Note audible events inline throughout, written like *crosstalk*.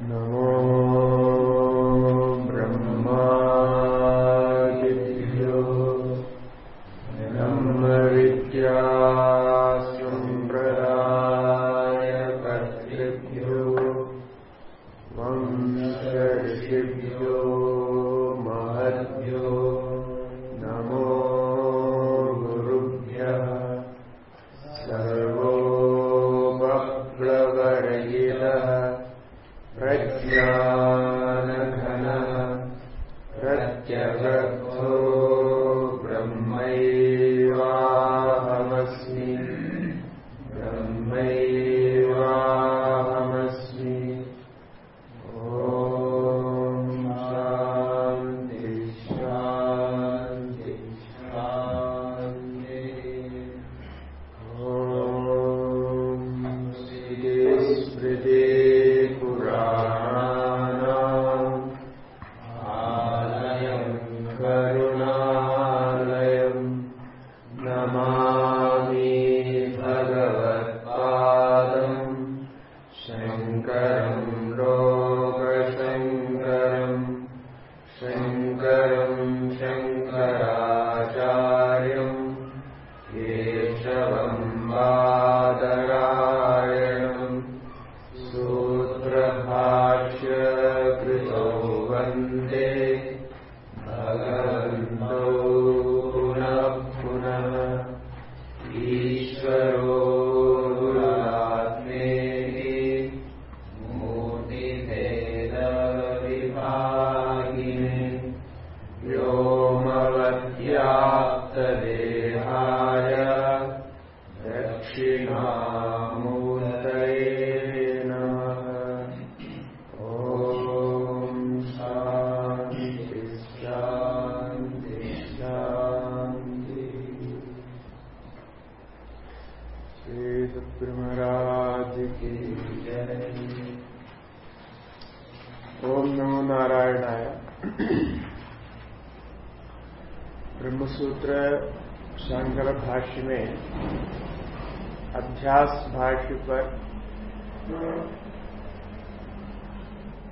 नमो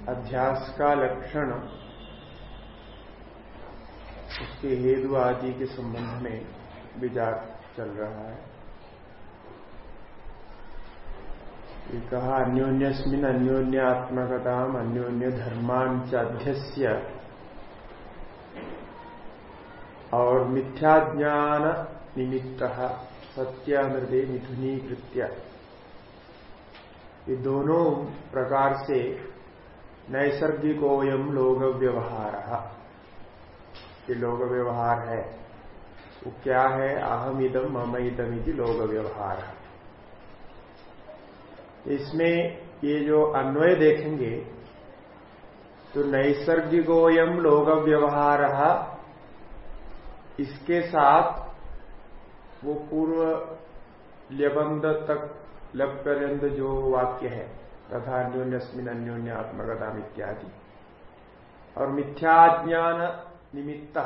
अध्यास का लक्षण उसके हेतु आदि के संबंध में विचार चल रहा है। ये कहा, अन्योन्यस्मिन अन्योन्यात्मकता अन्योन्य धर्मांचाध्यस्य और मिथ्याज्ञान निमित्त सत्यामृदे मिथुनीकृत्य। ये दोनों प्रकार से नैसर्गिकोयम लोग व्यवहार ये लोग व्यवहार है, वो क्या है? अहम इदम मम इदम लोग व्यवहार इसमें ये जो अन्वय देखेंगे तो नैसर्गिकोयम लोग व्यवहार इसके साथ वो पूर्व ल्यबंध तक लपर्यंत जो वाक्य है तथा अन्योन्यस्मिन अन्योन्य आत्मगता इत्यादि। और मिथ्याज्ञान निमित्त,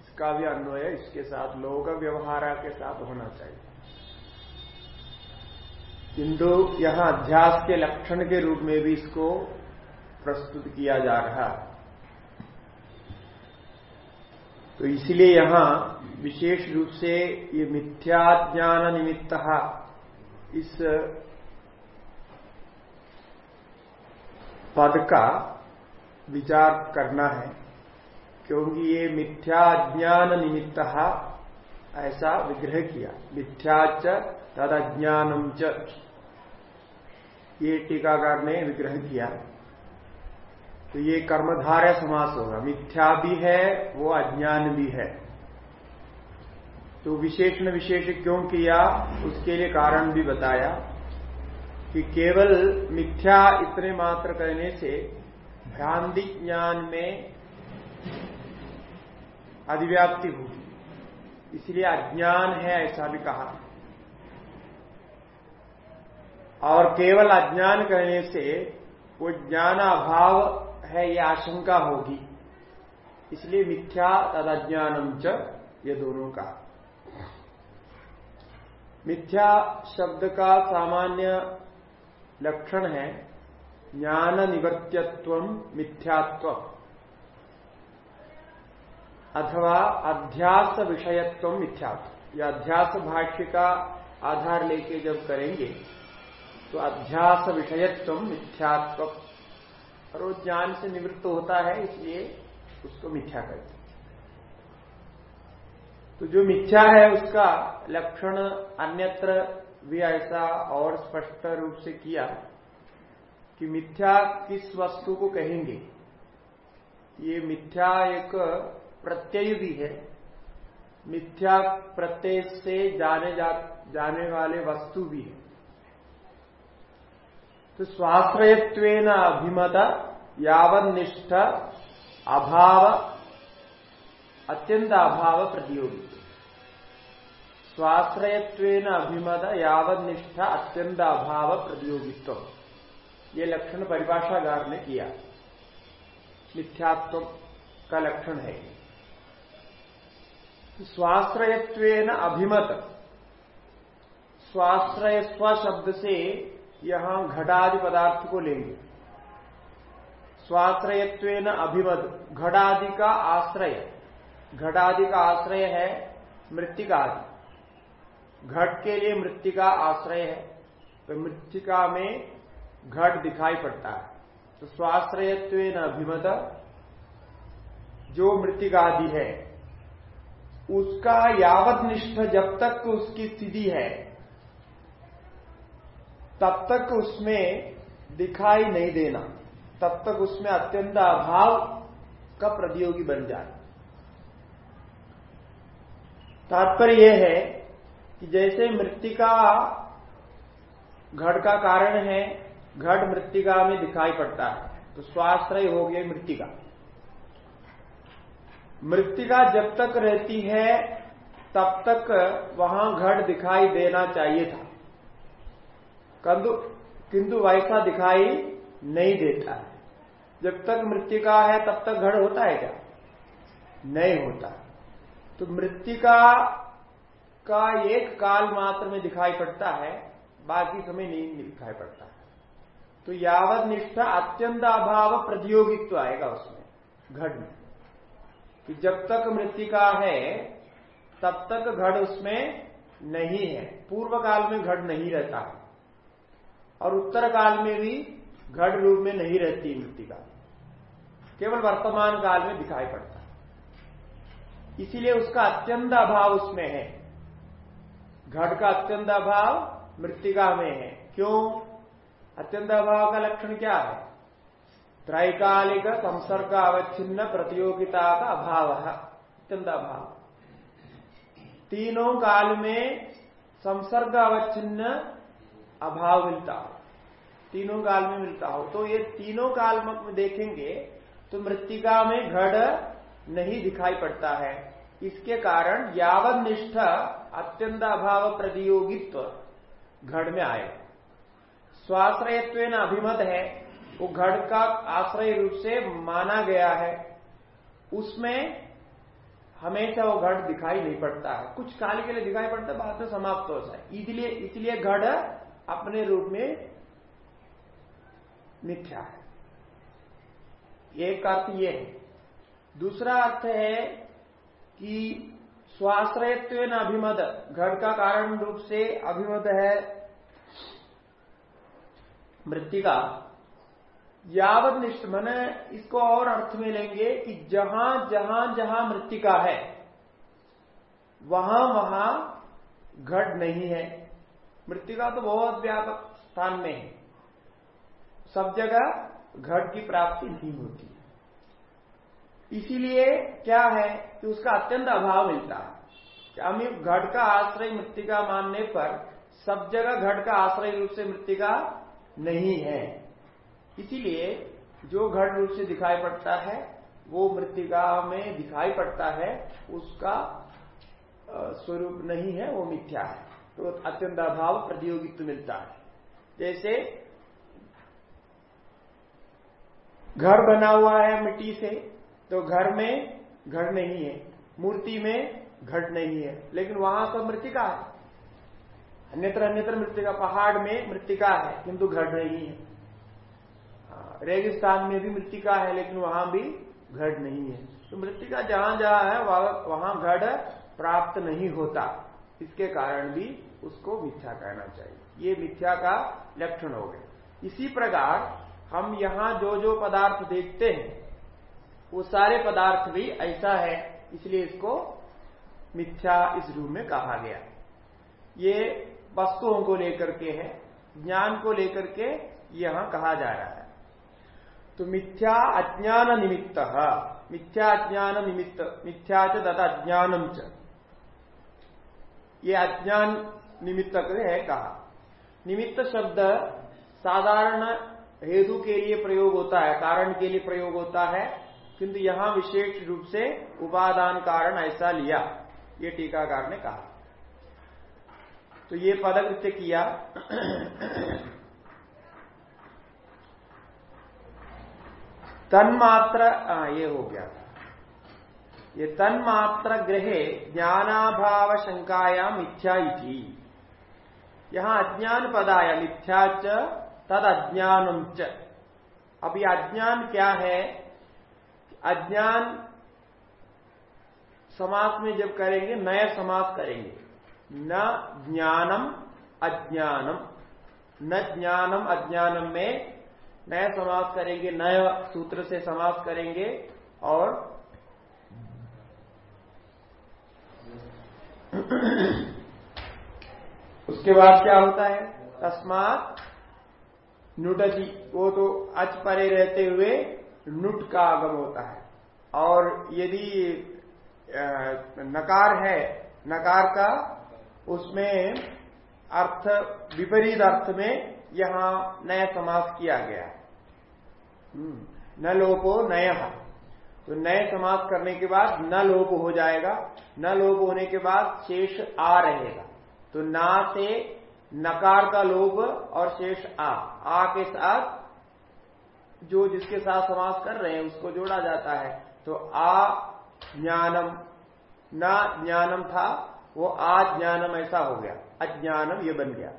इसका भी अन्वय इसके साथ लोग व्यवहार के साथ होना चाहिए। किंतु यहाँ अध्यास के लक्षण के रूप में भी इसको प्रस्तुत किया जा रहा तो इसलिए यहाँ विशेष रूप से ये मिथ्याज्ञान निमित्त इस पद का विचार करना है, क्योंकि ये मिथ्या ज्ञान निमित्त ऐसा विग्रह किया। मिथ्याच तथा ज्ञानम च। ये टीकाकार ने विग्रह किया। तो ये कर्मधारय समास होगा। मिथ्या भी है, वो अज्ञान भी है। तो विशेषण विशेष क्यों किया, उसके लिए कारण भी बताया कि केवल मिथ्या इतने मात्र कहने से भ्रांति ज्ञान में अधिव्याप्ति होगी। इसलिए अज्ञान है, ऐसा भी कहा। और केवल अज्ञान कहने से वो ज्ञान अभाव है, ये आशंका होगी। इसलिए मिथ्या तद अज्ञानम च, ये दोनों का। मिथ्या शब्द का सामान्य लक्षण है, ज्ञान निवर्त्यत्व मिथ्यात्व। अथवा अध्यास विषयत्व मिथ्यात्व। या अध्यास भाष्य का आधार लेके जब करेंगे तो अध्यास विषयत्व मिथ्यात्व। और वो ज्ञान से निवृत्त होता है इसलिए उसको मिथ्या कहते तो जो मिथ्या है उसका लक्षण अन्यत्र भी ऐसा और स्पष्ट रूप से किया कि मिथ्या किस वस्तु को कहेंगे। ये मिथ्या एक प्रत्यय भी है। मिथ्या प्रत्यय से जाने जा, जाने वाले वस्तु भी है। तो स्वाश्रयत्व अभिमत यावनिष्ठ अभाव, अत्यंत अभाव प्रतियोगी। स्वाश्रयत्व अभिमत यावनिष्ठ अत्यंत अभाव प्रतियोगित्व। ये लक्षण परिभाषागार ने किया। मिथ्यात्व का लक्षण है। स्वाश्रयत्व अभिमत। स्वाश्रय स्व शब्द से यहाँ घटादि पदार्थ को लेंगे। स्वाश्रयत्व अभिमत घटादि का आश्रय। घटादि का आश्रय है मृतिका आदि। घट के लिए मृतिका आश्रय है। तो मृतिका में घट दिखाई पड़ता है। तो स्वाश्रयत्व अभिमत, जो मृतिका आदि है, उसका यावत निष्ठ जब तक उसकी स्थिति है, तब तक उसमें दिखाई नहीं देना। तब तक उसमें अत्यंत अभाव का प्रतियोगी बन जाए। तात्पर्य यह है कि जैसे मृतिका घट का कारण है, घट मृतिका में दिखाई पड़ता है तो स्वाश्रय हो गया मृतिका। मृतिका जब तक रहती है, तब तक वहाँ घट दिखाई देना चाहिए था। किंतु वैसा दिखाई नहीं देता है। जब तक मृतिका है, तब तक घट होता है क्या? नहीं होता। तो मृतिका का एक काल मात्र में दिखाई पड़ता है, बाकी समय नहीं दिखाई पड़ता है। तो यावत निष्ठा अत्यंत अभाव प्रतियोगित्व आएगा उसमें घट में। कि जब तक मृतिका है, तब तक घट उसमें नहीं है। पूर्व काल में घट नहीं रहता है। और उत्तर काल में भी घट रूप में नहीं रहती मृतिका। केवल वर्तमान काल में दिखाई पड़ता है। इसीलिए उसका अत्यंत अभाव उसमें है। घट का अत्यंत अभाव मृतिका में है। क्यों? अत्यंत अभाव का लक्षण क्या है? त्रैकालिक संसर्ग अवच्छिन्न प्रतियोगिता का अभाव है। अत्यंत अभाव। तीनों काल में संसर्ग अवच्छिन्न अभाव मिलता हो। तीनों काल में मिलता हो। तो ये तीनों काल में देखेंगे तो मृतिका में घड़ नहीं दिखाई पड़ता है। इसके कारण यावत निष्ठ अत्यंत अभाव प्रतियोगित्व घड़ में आए। स्वाश्रयत्व अभिमत है, वो घड़ का आश्रय रूप से माना गया है। उसमें हमेशा वो घड़ दिखाई नहीं पड़ता है। कुछ काल के लिए दिखाई पड़ता है, बाद में समाप्त हो जाए। इसलिए इसलिए घड़ अपने रूप में मिथ्या है। एक अर्थ ये है। दूसरा अर्थ है कि स्वाश्रयत्व अभिमत घड़ का कारण रूप से अभिमत है मृतिका। यावत निष्ठ, मैंने इसको और अर्थ में लेंगे कि जहाँ जहाँ जहाँ मृतिका है, वहाँ वहाँ घट नहीं है। मृतिका तो बहुत व्यापक स्थान में है। सब जगह घट की प्राप्ति नहीं होती। इसीलिए क्या है कि उसका अत्यंत अभाव मिलता है। हम घट का आश्रय मृतिका मानने पर सब जगह घट का आश्रय रूप से मृतिका नहीं है। इसीलिए जो घट रूप से दिखाई पड़ता है, वो मृतिका में दिखाई पड़ता है, उसका स्वरूप नहीं है, वो मिथ्या है। तो अत्यंत अभाव प्रतियोगित्व मिलता है। जैसे घर बना हुआ है मिट्टी से तो घर में घर नहीं है, मूर्ति में घट नहीं है, लेकिन वहाँ तो मृतिका है। अन्यत्र अन्यत्र मृतिका, पहाड़ में मृतिका है, किंतु घट नहीं है। रेगिस्तान में भी मृतिका है, लेकिन वहाँ भी घड़ नहीं है। तो मृतिका जहाँ जहाँ है, वहाँ घड़ प्राप्त नहीं होता। इसके कारण भी उसको मिथ्या कहना चाहिए। ये मिथ्या का लक्षण हो गए इसी प्रकार हम यहाँ जो जो पदार्थ देखते हैं, वो सारे पदार्थ भी ऐसा है, इसलिए इसको मिथ्या इस रूप में कहा गया ये वस्तुओं को लेकर के है, ज्ञान को लेकर के यहाँ कहा जा रहा है। तो मिथ्या अज्ञान निमित्त मिथ्या अज्ञान निमित्त, मिथ्या च तथा अज्ञानम च। ये अज्ञान निमित्त है कहा। निमित्त शब्द साधारण हेतु के लिए प्रयोग होता है, कारण के लिए प्रयोग होता है। किंतु यहाँ विशेष रूप से उपादान कारण ऐसा लिया। ये टीकाकार ने कहा। तो ये पदकृत्य किया। तन्मात्र ये हो गया था। ये तन्मात्र ग्रहे ज्ञानाभाव शंकाया मिथ्या यहाँ अज्ञान पदाया मिथ्या च तद अज्ञानम च। ये अज्ञान क्या है? अज्ञान समास में जब करेंगे नए समास करेंगे। न ज्ञानम अज्ञानम। न ज्ञानम अज्ञानम में नया समास करेंगे नए सूत्र से समास करेंगे और *clears throat* उसके बाद क्या होता है? तस्मात नुटजी वो तो अच परे रहते हुए नुट का आगम होता है। और यदि नकार है नकार का उसमें अर्थ विपरीत अर्थ में यहाँ नया समास किया गया हम्म, न लोपो नय। तो नए समास करने के बाद न लोप हो जाएगा न लोप होने के बाद शेष आ रहेगा। तो ना से नकार का लोभ और शेष आ। आ के साथ जो जिसके साथ समास कर रहे हैं, उसको जोड़ा जाता है। तो आ ज्ञानम। न ज्ञानम था, वो आ ज्ञानम ऐसा हो गया। अज्ञानम ये बन गया।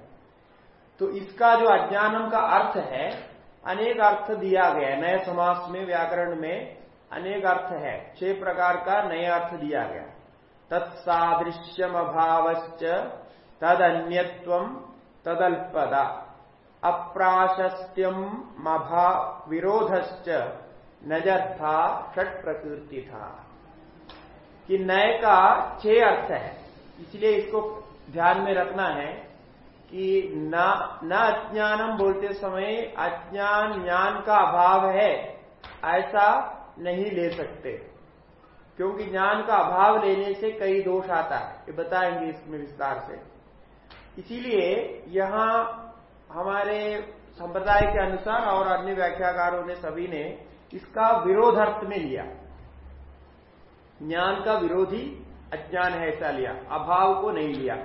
तो इसका जो अज्ञानम का अर्थ है, अनेक अर्थ दिया गया नए समास में, व्याकरण में अनेक अर्थ है। छह प्रकार का नया अर्थ दिया गया। तत्सादृश्यम अभावश्च तद अन्यत्व तदल्पदा। अप्राशस्त्यम मभा विरोधश्च नज़र था षट प्रकृति था कि नय का छह अर्थ है। इसलिए इसको ध्यान में रखना है कि न न अज्ञानम बोलते समय अज्ञान ज्ञान का अभाव है, ऐसा नहीं ले सकते। क्योंकि ज्ञान का अभाव लेने से कई दोष आता है। ये बताएँगे इसमें विस्तार से। इसीलिए यहाँ हमारे संप्रदाय के अनुसार और अन्य व्याख्याकारों ने सभी ने इसका विरोध अर्थ में लिया। ज्ञान का विरोधी अज्ञान है ऐसा लिया, अभाव को नहीं लिया।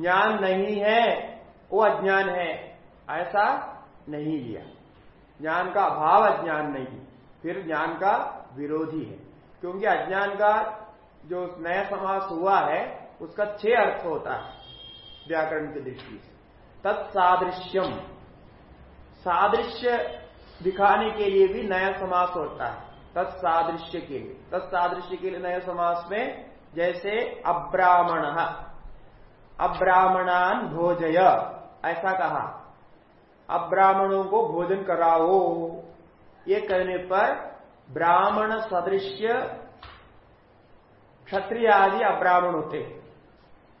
ज्ञान नहीं है, वो अज्ञान है, ऐसा नहीं लिया। ज्ञान का अभाव अज्ञान नहीं, फिर ज्ञान का विरोधी है। क्योंकि अज्ञान का जो नया समास हुआ है, उसका छह अर्थ होता है। व्याकरण की दृष्टि से। तत्सादृश्यम। सादृश्य दिखाने के लिए भी नया समास होता है, तत्सादृश्य के लिए। तत्सादृश्य के लिए नया समास में जैसे अब्राह्मण, अब्राह्मणान भोजय, ऐसा कहा। अब्राह्मणों को भोजन कराओ। ये कहने पर ब्राह्मण सदृश्य, क्षत्रिय आदि अब्राह्मण होते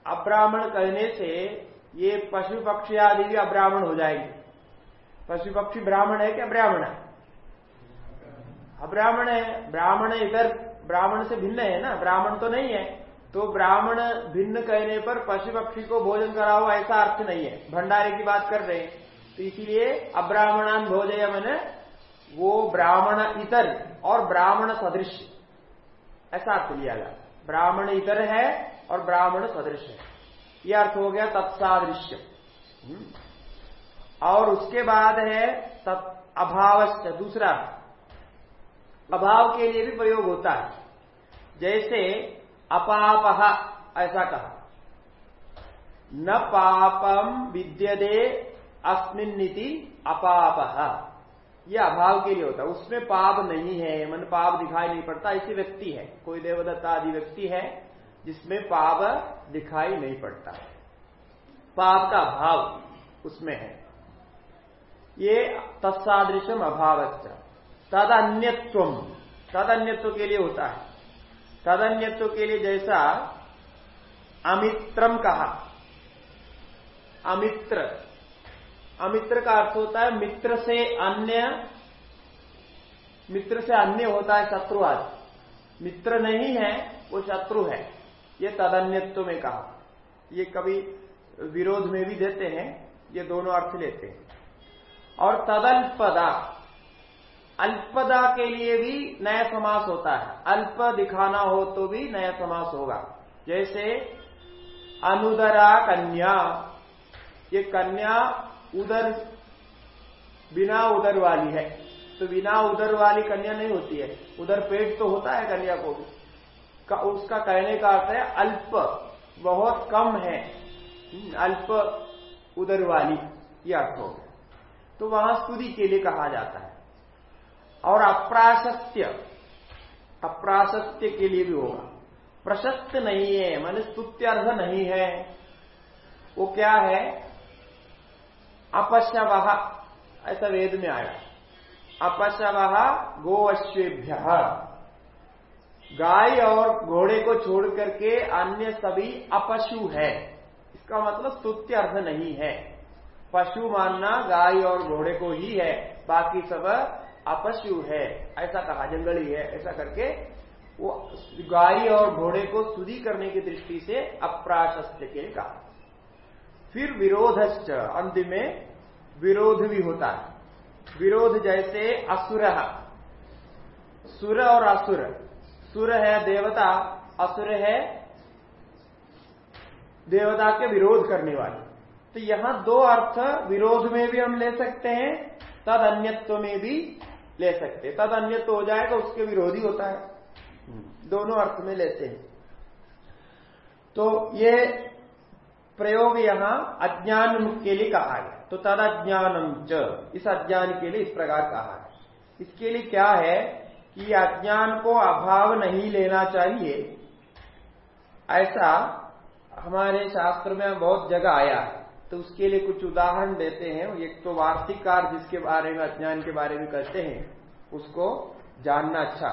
अब्राह्मण कहने से ये पशु पक्षी आदि भी अब्राह्मण हो जाएँगे। पशु पक्षी ब्राह्मण है क्या? ब्राह्मण है। अब्राह्मण है। ब्राह्मण इधर, ब्राह्मण से भिन्न है ना? ब्राह्मण तो नहीं है। तो ब्राह्मण भिन्न कहने पर पशु पक्षी को भोजन कराओ ऐसा अर्थ नहीं है। भंडारे की बात कर रहे हैं। तो इसीलिए अब्राह्मणान भोजय मैंने, वो ब्राह्मण इतर और ब्राह्मण सदृश। ऐसा अर्थ लिया गया। ब्राह्मण इतर है और ब्राह्मण सदृश है। यह अर्थ हो गया तत्सादृश्य। हम्म। और उसके बाद है तत् अभाव दूसरा। अभाव के लिए भी प्रयोग होता है। जैसे अपाप, ऐसा कहा। न पापम विद्यदे अस्मिन्निति अपाप। ये अभाव के लिए होता है। उसमें पाप नहीं है, मन पाप दिखाई नहीं पड़ता ऐसी व्यक्ति है। कोई देवदत्ता आदि व्यक्ति है जिसमें पाप दिखाई नहीं पड़ता। पाप का अभाव उसमें है। ये तत्सादृशम अभाव तद अन्यत्व तद अन्यत्व के लिए होता है। तद अन्यत्व के लिए जैसा अमित्रम कहा। अमित्र। अमित्र का अर्थ होता है मित्र से अन्य। मित्र से अन्य होता है शत्रु आदि। मित्र नहीं है, वो शत्रु है। ये तदन्यत्व में कहा। ये कभी विरोध में भी देते हैं, ये दोनों अर्थ लेते हैं। और तदल्पदा, अल्पदा के लिए भी नया समास होता है। अल्प दिखाना हो तो भी नया समास होगा। जैसे अनुदरा कन्या, ये कन्या उदर, बिना उदर वाली है। तो बिना उदर वाली कन्या नहीं होती है। उधर पेट तो होता है कन्या को भी। का, उसका कहने का अर्थ है अल्प बहुत कम है। हम्म, अल्प उदर वाली यह अर्थ हो गया। तो वहाँ स्तुति के लिए कहा जाता है। और अप्राशस्त्य अप्राशस्त्य के लिए भी होगा। प्रशस्त नहीं है मान स्तुत्यर्थ नहीं है। वो क्या है? अपशव ऐसा वेद में आया। अपशव गोअश्वेभ्य। गाय और घोड़े को छोड़ करके अन्य सभी अपशु है। इसका मतलब स्तुत्य अर्थ नहीं है। पशु मानना गाय और घोड़े को ही है, बाकी सब अपशु है। ऐसा कहा जंगली है, ऐसा करके वो गाय और घोड़े को स्तुति करने की दृष्टि से अप्राशस्त्य के कहा। फिर विरोधश्च अंत में विरोध भी होता है। विरोध जैसे असुर। सुर और असुर। सुर है देवता, असुर है देवता के विरोध करने वाले। तो यहाँ दो अर्थ विरोध में भी हम ले सकते हैं, तद अन्यत्व में भी ले सकते हैं। तद अन्यत्व हो जाएगा, उसके विरोधी होता है। दोनों अर्थ में लेते हैं। तो ये प्रयोग यहाँ अज्ञान के लिए कहा गया। तो तद अज्ञानम च, इस अज्ञान के लिए इस प्रकार कहा है इसके लिए क्या है? कि अज्ञान को अभाव नहीं लेना चाहिए। ऐसा हमारे शास्त्र में बहुत जगह आया है। तो उसके लिए कुछ उदाहरण देते हैं। एक तो वार्तिकार जिसके बारे में, अज्ञान के बारे में कहते हैं, उसको जानना अच्छा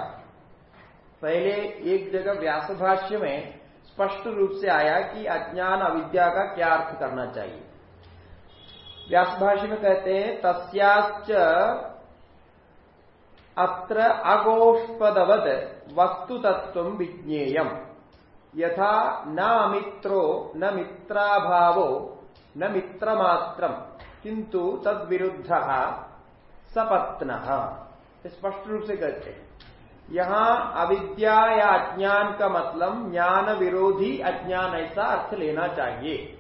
पहले एक जगह व्यासभाष्य में स्पष्ट रूप से आया कि अज्ञान अविद्या का क्या अर्थ करना चाहिए। व्यासभाष्य में कहते हैं तस्याच अत्र अगोष्पदवद वस्तु तत्व विज्ञेयम। यथा न अमित्रो न मित्राभावो, न मित्रमात्रम किंतु तद विरुद्ध सपत्न स्पष्ट रूप से कहते हैं। यहाँ अविद्या या अज्ञान का मतलब ज्ञान विरोधी अज्ञान ऐसा अर्थ लेना चाहिए।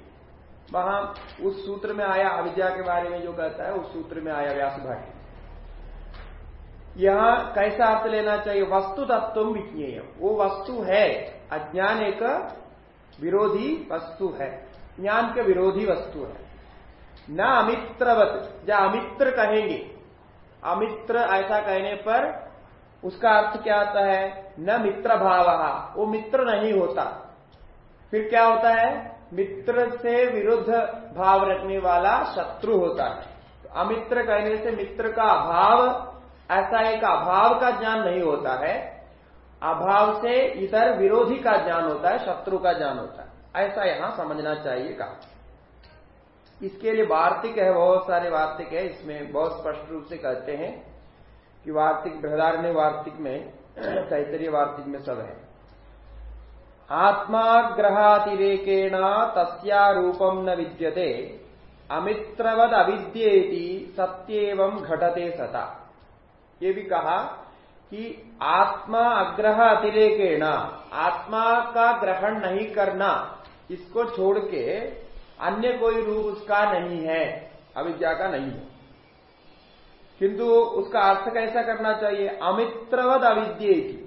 वहाँ उस सूत्र में आया अविद्या के बारे में जो कहता है, उस सूत्र में आया व्यास भाई यहाँ कैसा अर्थ लेना चाहिए? वस्तु तत्व विज्ञेय वो वस्तु है। अज्ञान एक विरोधी वस्तु है। ज्ञान के विरोधी वस्तु है। न अमित्रवत। या अमित्र कहेंगे, अमित्र ऐसा कहने पर उसका अर्थ क्या आता है? न मित्र भाव वो मित्र नहीं होता। फिर क्या होता है? मित्र से विरुद्ध भाव रखने वाला शत्रु होता है। तो अमित्र कहने से मित्र का अभाव ऐसा एक अभाव का ज्ञान नहीं होता है। अभाव से इधर विरोधी का ज्ञान होता है, शत्रु का ज्ञान होता है। ऐसा यहाँ समझना चाहिए कहा। इसके लिए वार्तिक है, बहुत सारे वार्तिक है। इसमें बहुत स्पष्ट रूप से कहते हैं कि वार्तिक, बृहदारण्य वार्तिक में तैतरीय वार्तिक में सब है। आत्माग्रहातिरेकेण तस्यारूपम न विद्यते अमित्रवद अविद्येति सत्यव घटते सता। ये भी कहा कि आत्मा अग्रह अतिरेकेण, आत्मा का ग्रहण नहीं करना, इसको छोड़ के अन्य कोई रूप उसका नहीं है, अविद्या का नहीं है। किंतु उसका अर्थ कैसा करना चाहिए? अमित्रवद अविद्य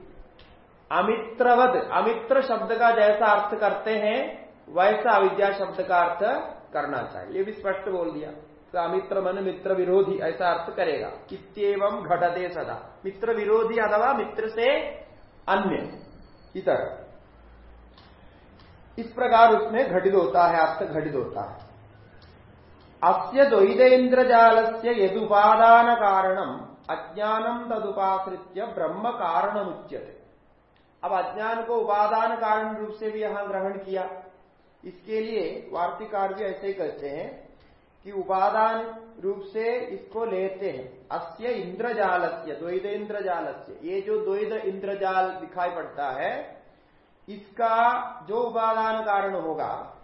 अमित्रवद, अमित्र शब्द का जैसा अर्थ करते हैं, वैसा अविद्या शब्द का अर्थ करना चाहिए। ये भी स्पष्ट बोल दिया। अमित्र मन मित्र विरोधी, ऐसा अर्थ करेगा। इतम घटते सदा। मित्र विरोधी अथवा मित्र से अन्य। इतर। इस प्रकार उसमें घटित होता है, अर्थ घटित होता है। अस्य द्वैतेन्द्रजाल से यदुपादान कारणम अज्ञानम तदुपाश्रित्य ब्रह्म कारण उच्यते अब अज्ञान को उपादान कारण रूप से भी यहाँ ग्रहण किया। इसके लिए वार्तिकार भी ऐसे ही कहते हैं। कि उपादान रूप से इसको लेते हैं। अस्य इंद्रजाल से द्वैत इंद्रजाल से ये जो द्वैत इंद्रजाल दिखाई पड़ता है, इसका जो उपादान कारण होगा,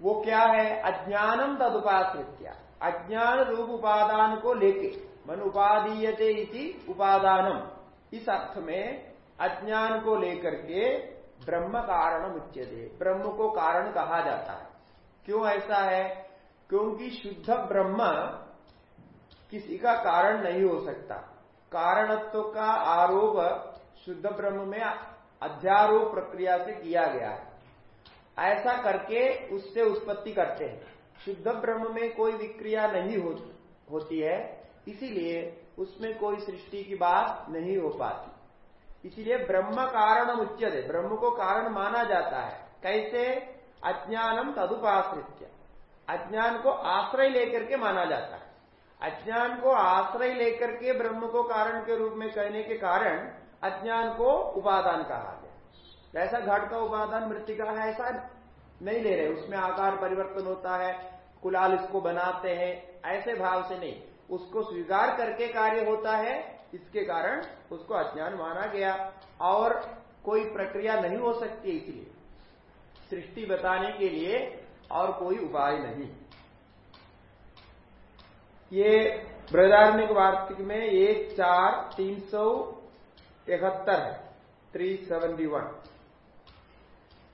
वो क्या है? अज्ञानम तदुपाश्रित्या। अज्ञान रूप उपादान को लेके। मन उपादीयते इति उपादानम। इस अर्थ में अज्ञान को लेकर के ब्रह्म कारण उच्चते ब्रह्म को कारण कहा जाता है। क्यों ऐसा है? क्योंकि शुद्ध ब्रह्म किसी का कारण नहीं हो सकता। कारणत्व का आरोप शुद्ध ब्रह्म में अध्यारोप प्रक्रिया से किया गया है। ऐसा करके उससे उत्पत्ति करते हैं। शुद्ध ब्रह्म में कोई विक्रिया नहीं हो, होती है इसीलिए उसमें कोई सृष्टि की बात नहीं हो पाती। इसीलिए ब्रह्म कारण उच्चते ब्रह्म को कारण माना जाता है। कैसे? अज्ञानम तदुपाश्रित्य। अज्ञान को आश्रय लेकर के माना जाता है। अज्ञान को आश्रय लेकर के ब्रह्म को कारण के रूप में कहने के कारण अज्ञान को उपादान कहा गया। ऐसा घट का उपादान मृतिका है, ऐसा नहीं ले रहे। उसमें आकार परिवर्तन होता है, कुलाल इसको बनाते हैं, ऐसे भाव से नहीं। उसको स्वीकार करके कार्य होता है, इसके कारण उसको अज्ञान माना गया और कोई प्रक्रिया नहीं हो सकती इसलिए। सृष्टि बताने के लिए और कोई उपाय नहीं। ये बृहदारण्य वार्तिक में एक चार तीन सौ इकहत्तर है थ्री सेवेंटी वन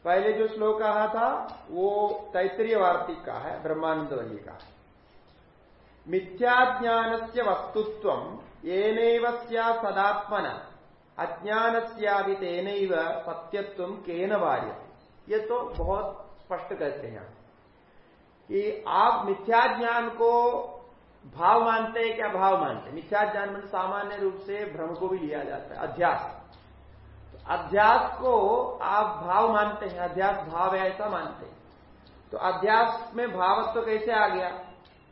पहले जो श्लोक कहा था, वो तैतरीय वार्तिक का है ब्रह्मानंद वली का मिथ्याज्ञान से वस्तुत्व एनैव सदात्मन अज्ञान तेन सत्यत्व केन वार्य ये तो बहुत स्पष्ट कहते हैं कि आप मिथ्या ज्ञान को भाव मानते हैं क्या भाव मानते हैं? मिथ्या ज्ञान मतलब सामान्य रूप से भ्रम को भी लिया जाता है, अध्यास। तो अध्यास को आप भाव मानते हैं, अध्यास भाव है ऐसा मानते हैं। तो अध्यास में भावत्व कैसे आ गया?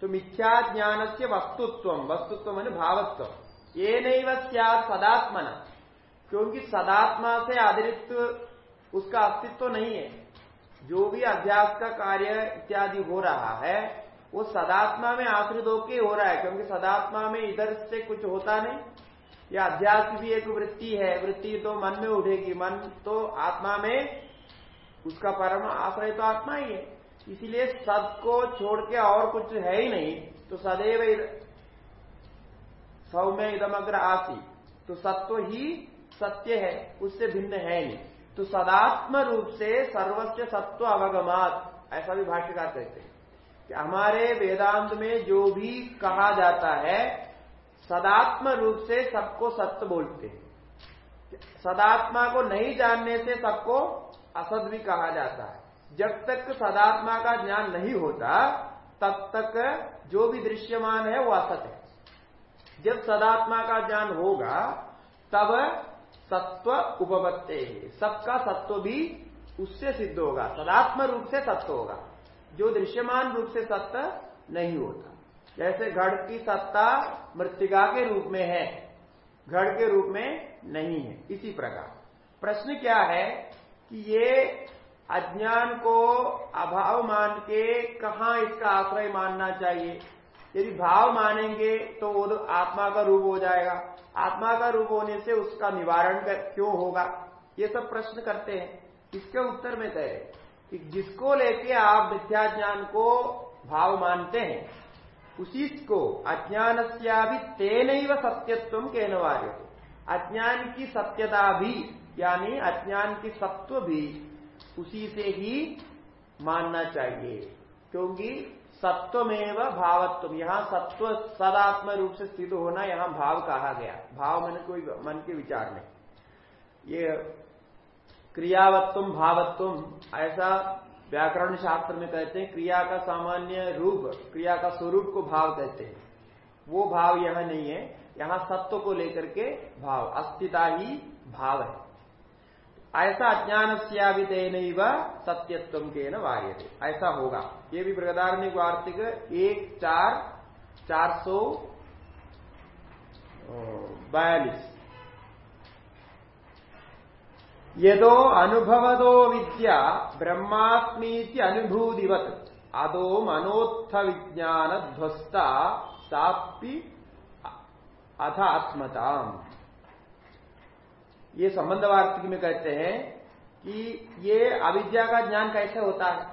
तो मिथ्या ज्ञान से वस्तुत्व वस्तुत्व मैंने भावत्व। ये नहीं सदात्मना, क्योंकि सदात्मा से आदरित उसका अस्तित्व नहीं है। जो भी अध्यास का कार्य इत्यादि हो रहा है, वो सदात्मा में आश्रित होके हो रहा है, क्योंकि सदात्मा में इधर से कुछ होता नहीं। या अध्यास भी एक वृत्ति है, वृत्ति तो मन में उठेगी, मन तो आत्मा में, उसका परम आश्रय तो आत्मा ही है। इसीलिए सद को छोड़ के और कुछ है ही नहीं तो सदैव सौ सौम्य इदमग्र आसी तो सत्व ही सत्य है, उससे भिन्न है नहीं। तो सदात्म रूप से सर्वस्व सत्व अवगमात। ऐसा भी भाष्यकार कहते हैं कि हमारे वेदांत में जो भी कहा जाता है, सदात्म रूप से सबको सत्य बोलते हैं। सदात्मा को नहीं जानने से सबको असत भी कहा जाता है। जब तक सदात्मा का ज्ञान नहीं होता, तब तक जो भी दृश्यमान है वो असत है। जब सदात्मा का ज्ञान होगा, तब सत्व उपपत्ते सबका सत्व भी उससे सिद्ध होगा सदात्म रूप से सत्य होगा। जो दृश्यमान रूप से सत्य नहीं होता। जैसे घड़ की सत्ता मृतिका के रूप में है, घड़ के रूप में नहीं है। इसी प्रकार। प्रश्न क्या है कि ये अज्ञान को अभाव मान के कहा इसका आश्रय मानना चाहिए? यदि भाव मानेंगे तो वो तो आत्मा का रूप हो जाएगा। आत्मा का रूप होने से उसका निवारण क्यों होगा? ये सब प्रश्न करते हैं। इसके उत्तर में कहे, कि जिसको लेके आप मिथ्या ज्ञान को भाव मानते हैं उसी को अज्ञान भी तेन सत्यत्व के नवार्य अज्ञान की सत्यता भी, यानी अज्ञान की सत्व भी उसी से ही मानना चाहिए। क्योंकि सत्वमेव भावत्व यहाँ सत्व सदात्म रूप से स्थित होना यहाँ भाव कहा गया। भाव मन कोई मन के विचार नहीं। ये क्रियावत्व भावत्व ऐसा व्याकरण शास्त्र में कहते हैं, क्रिया का सामान्य रूप, क्रिया का स्वरूप को भाव कहते हैं। वो भाव यह नहीं है। यहाँ सत्व को लेकर के भाव अस्थिता ही भाव है। ऐसा अज्ञान व सत्यत्व के न वार्य ऐसा होगा। ये भी बृहदारण्य वार्तिक एक, चार चार सौ बयालीस। यदो अनुभवदो विद्या ब्रह्मास्मीति अनुभूतिवत। अदो मनोत्थ विज्ञान ध्वस्ता सापि अथ आत्मताम। ये संबंध वार्तिक में कहते हैं कि ये अविद्या का ज्ञान कैसे होता है?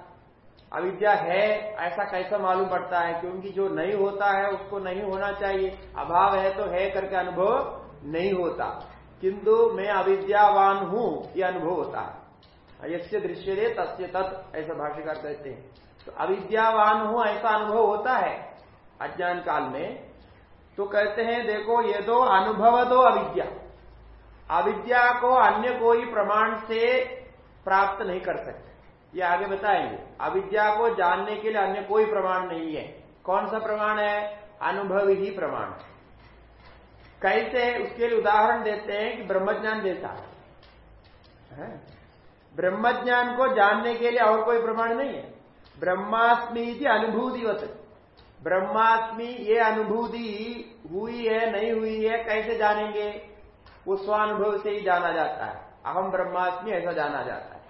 अविद्या है, ऐसा कैसा मालूम पड़ता है क्योंकि जो नहीं होता है, उसको नहीं होना चाहिए। अभाव है तो है करके अनुभव नहीं होता। किंतु मैं अविद्यावान हूँ यह अनुभव होता है। यसे दृश्य दे तस्य तत्, ऐसा भाष्यकार कहते हैं। तो अविद्यावान हूँ, ऐसा अनुभव होता है अज्ञान काल में। तो कहते हैं, देखो, ये दो अनुभव दो अविद्या। अविद्या को अन्य कोई प्रमाण से प्राप्त नहीं कर सकते। ये आगे बताएँगे। अविद्या को जानने के लिए अन्य कोई प्रमाण नहीं है। कौन सा प्रमाण है? अनुभव ही प्रमाण। कैसे? उसके लिए उदाहरण देते हैं कि ब्रह्मज्ञान देता है। ब्रह्मज्ञान को जानने के लिए और कोई प्रमाण नहीं है। ब्रह्मास्मि अनुभूतिवत ब्रह्मास्मि ये अनुभूति हुई है, नहीं हुई है, कैसे जानेंगे? वो स्वानुभव से ही जाना जाता है। अहम ब्रह्मास्मि ऐसा जाना जाता है।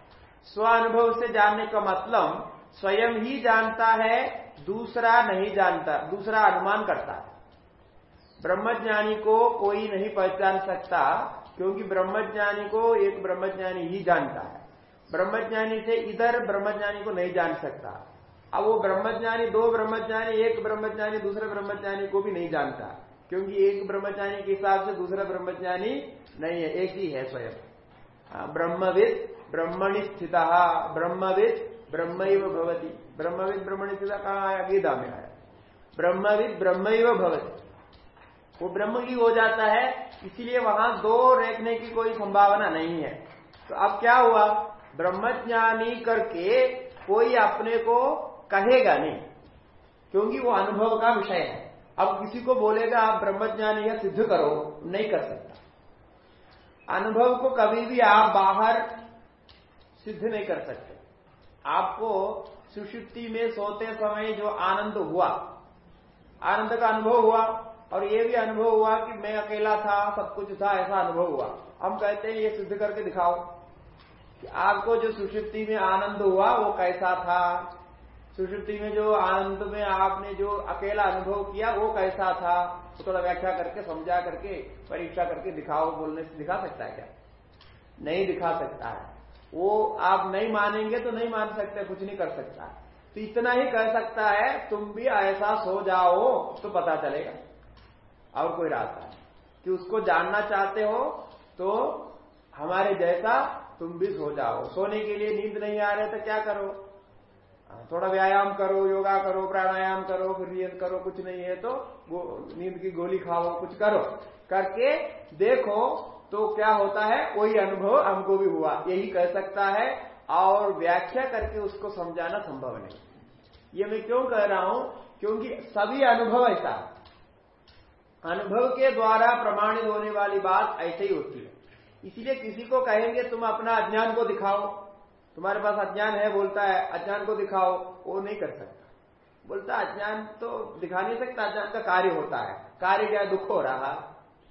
स्वानुभव से जानने का मतलब स्वयं ही जानता है, दूसरा नहीं जानता, दूसरा अनुमान करता है। ब्रह्मज्ञानी को कोई नहीं पहचान सकता, क्योंकि ब्रह्मज्ञानी को एक ब्रह्मज्ञानी ही जानता है। ब्रह्मज्ञानी से इधर ब्रह्मज्ञानी को नहीं जान सकता। अब वो ब्रह्मज्ञानी, दो ब्रह्मज्ञानी, एक ब्रह्मज्ञानी, दूसरे ब्रह्मज्ञानी को भी नहीं जानता। क्योंकि एक ब्रह्मज्ञानी के हिसाब से दूसरा ब्रह्मज्ञानी नहीं है एक ही है स्वयं। हाँ, ब्रह्मविद ब्रह्मणि स्थित ब्रह्मविद ब्रह्म भवती। ब्रह्मविद ब्रह्मणि स्थित कहा आया गीता में आया ब्रह्मविद ब्रह्म भवती। वो ब्रह्म ही हो जाता है इसीलिए वहाँ दो रेखने की कोई संभावना नहीं है। तो अब क्या हुआ? ब्रह्मज्ञानी करके कोई अपने को कहेगा नहीं क्योंकि वो अनुभव का विषय है। अब किसी को बोलेगा, आप ब्रह्मज्ञानी है सिद्ध करो, नहीं कर सकता। अनुभव को कभी भी आप बाहर सिद्ध नहीं कर सकते। आपको सुषुप्ति में सोते समय जो आनंद हुआ, आनंद का अनुभव हुआ, और ये भी अनुभव हुआ कि मैं अकेला था, सब कुछ था, ऐसा अनुभव हुआ। हम कहते हैं, ये सिद्ध करके दिखाओ कि आपको जो सुषुप्ति में आनंद हुआ, वो कैसा था? सुषुप्ति में जो आनंद में आपने जो अकेला अनुभव किया, वो कैसा था? तो थोड़ा व्याख्या करके, समझा करके, परीक्षा करके दिखाओ, बोलने से दिखा सकता है क्या? नहीं दिखा सकता है। वो आप नहीं मानेंगे तो नहीं मान सकते, कुछ नहीं कर सकता। तो इतना ही कर सकता है, तुम भी ऐसा सो जाओ तो पता चलेगा। और कोई रास्ता है कि उसको जानना चाहते हो तो हमारे जैसा तुम भी सो जाओ। सोने के लिए नींद नहीं आ रहे तो क्या करो? थोड़ा व्यायाम करो, योगा करो, प्राणायाम करो, फिर नियत करो, कुछ नहीं है तो नींद की गोली खाओ, कुछ करो। करके देखो तो क्या होता है, वही अनुभव हमको भी हुआ। यही कह सकता है, और व्याख्या करके उसको समझाना संभव नहीं। ये मैं क्यों कह रहा हूँ? क्योंकि सभी अनुभव ऐसा। अनुभव के द्वारा प्रमाणित होने वाली बात ऐसे ही होती है। इसीलिए किसी को कहेंगे, तुम अपना अज्ञान को दिखाओ। तुम्हारे पास अज्ञान है, बोलता है, अज्ञान को दिखाओ, वो नहीं कर सकता। बोलता अज्ञान तो दिखा नहीं सकता, अज्ञान का कार्य होता है। कार्य क्या? दुख हो रहा,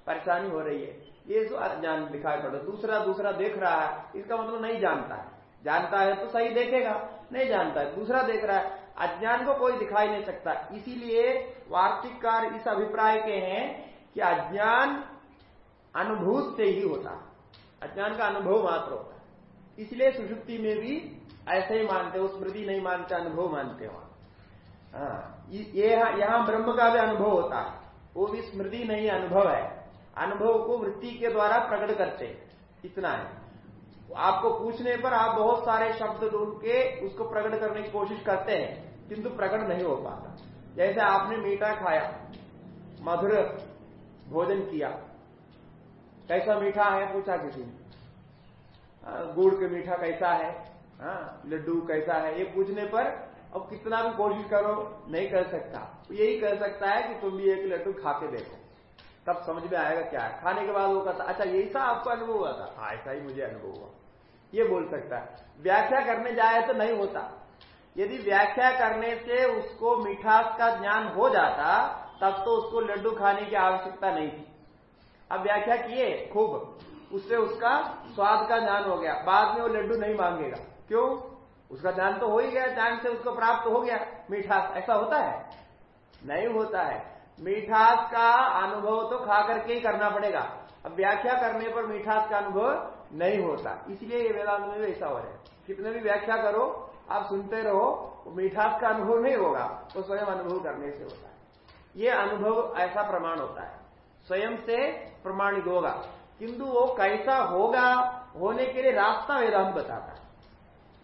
परेशानी हो रही है। ये तो अज्ञान दिखाई पड़ो। दूसरा दूसरा देख रहा है, इसका मतलब नहीं जानता है। जानता है तो सही देखेगा, नहीं जानता है, दूसरा देख रहा है, अज्ञान को कोई दिखाई नहीं सकता। इसीलिए वार्तिककार इस अभिप्राय के हैं कि अज्ञान अनुभूत से ही होता है। अज्ञान का अनुभव मात्र होता है। इसलिए सुषुप्ति में भी ऐसे ही मानते हो स्मृति नहीं मानते अनुभव मानते हो हाँ, ये यहाँ ब्रह्म का भी अनुभव होता है। वो भी स्मृति नहीं अनुभव है। अनुभव को वृत्ति के द्वारा प्रकट करते इतना है। आपको पूछने पर आप बहुत सारे शब्द ढूंढ के उसको प्रकट करने की कोशिश करते हैं किंतु प्रकट नहीं हो पाता। जैसे आपने मीठा खाया मधुर भोजन किया कैसा मीठा है पूछा किसी ने? गुड़ के मीठा कैसा है लड्डू कैसा है, ये पूछने पर अब कितना भी कोशिश करो, नहीं कर सकता। यही कर सकता है कि तुम भी एक लड्डू खा के देखो। तब समझ में आएगा क्या है। खाने के बाद वो कहता अच्छा यही सा आपको अनुभव हुआ था? हाँ ऐसा ही मुझे अनुभव हुआ। ये बोल सकता है। व्याख्या करने जाए तो नहीं होता। यदि व्याख्या करने से उसको मिठास का ज्ञान हो जाता, तब तो उसको लड्डू खाने की आवश्यकता नहीं थी। अब व्याख्या किए, खूब। उससे उसका स्वाद का ज्ञान हो गया। बाद में वो लड्डू नहीं मांगेगा। क्यों? उसका ज्ञान तो हो ही गया ज्ञान से उसको प्राप्त हो गया। मीठास, ऐसा होता है? नहीं होता है। मीठास का अनुभव तो खा करके ही करना पड़ेगा। अब व्याख्या करने पर मीठास का अनुभव नहीं होता। इसलिए ये वेदांत में भी ऐसा हो रहा है। कितने भी व्याख्या करो, आप सुनते रहो, मीठास का अनुभव नहीं होगा तो स्वयं अनुभव करने से होता है। ये अनुभव ऐसा प्रमाण होता है। स्वयं से प्रमाणित होगा। किंतु वो कैसा होगा, होने के लिए रास्ता वेदांत बताता है।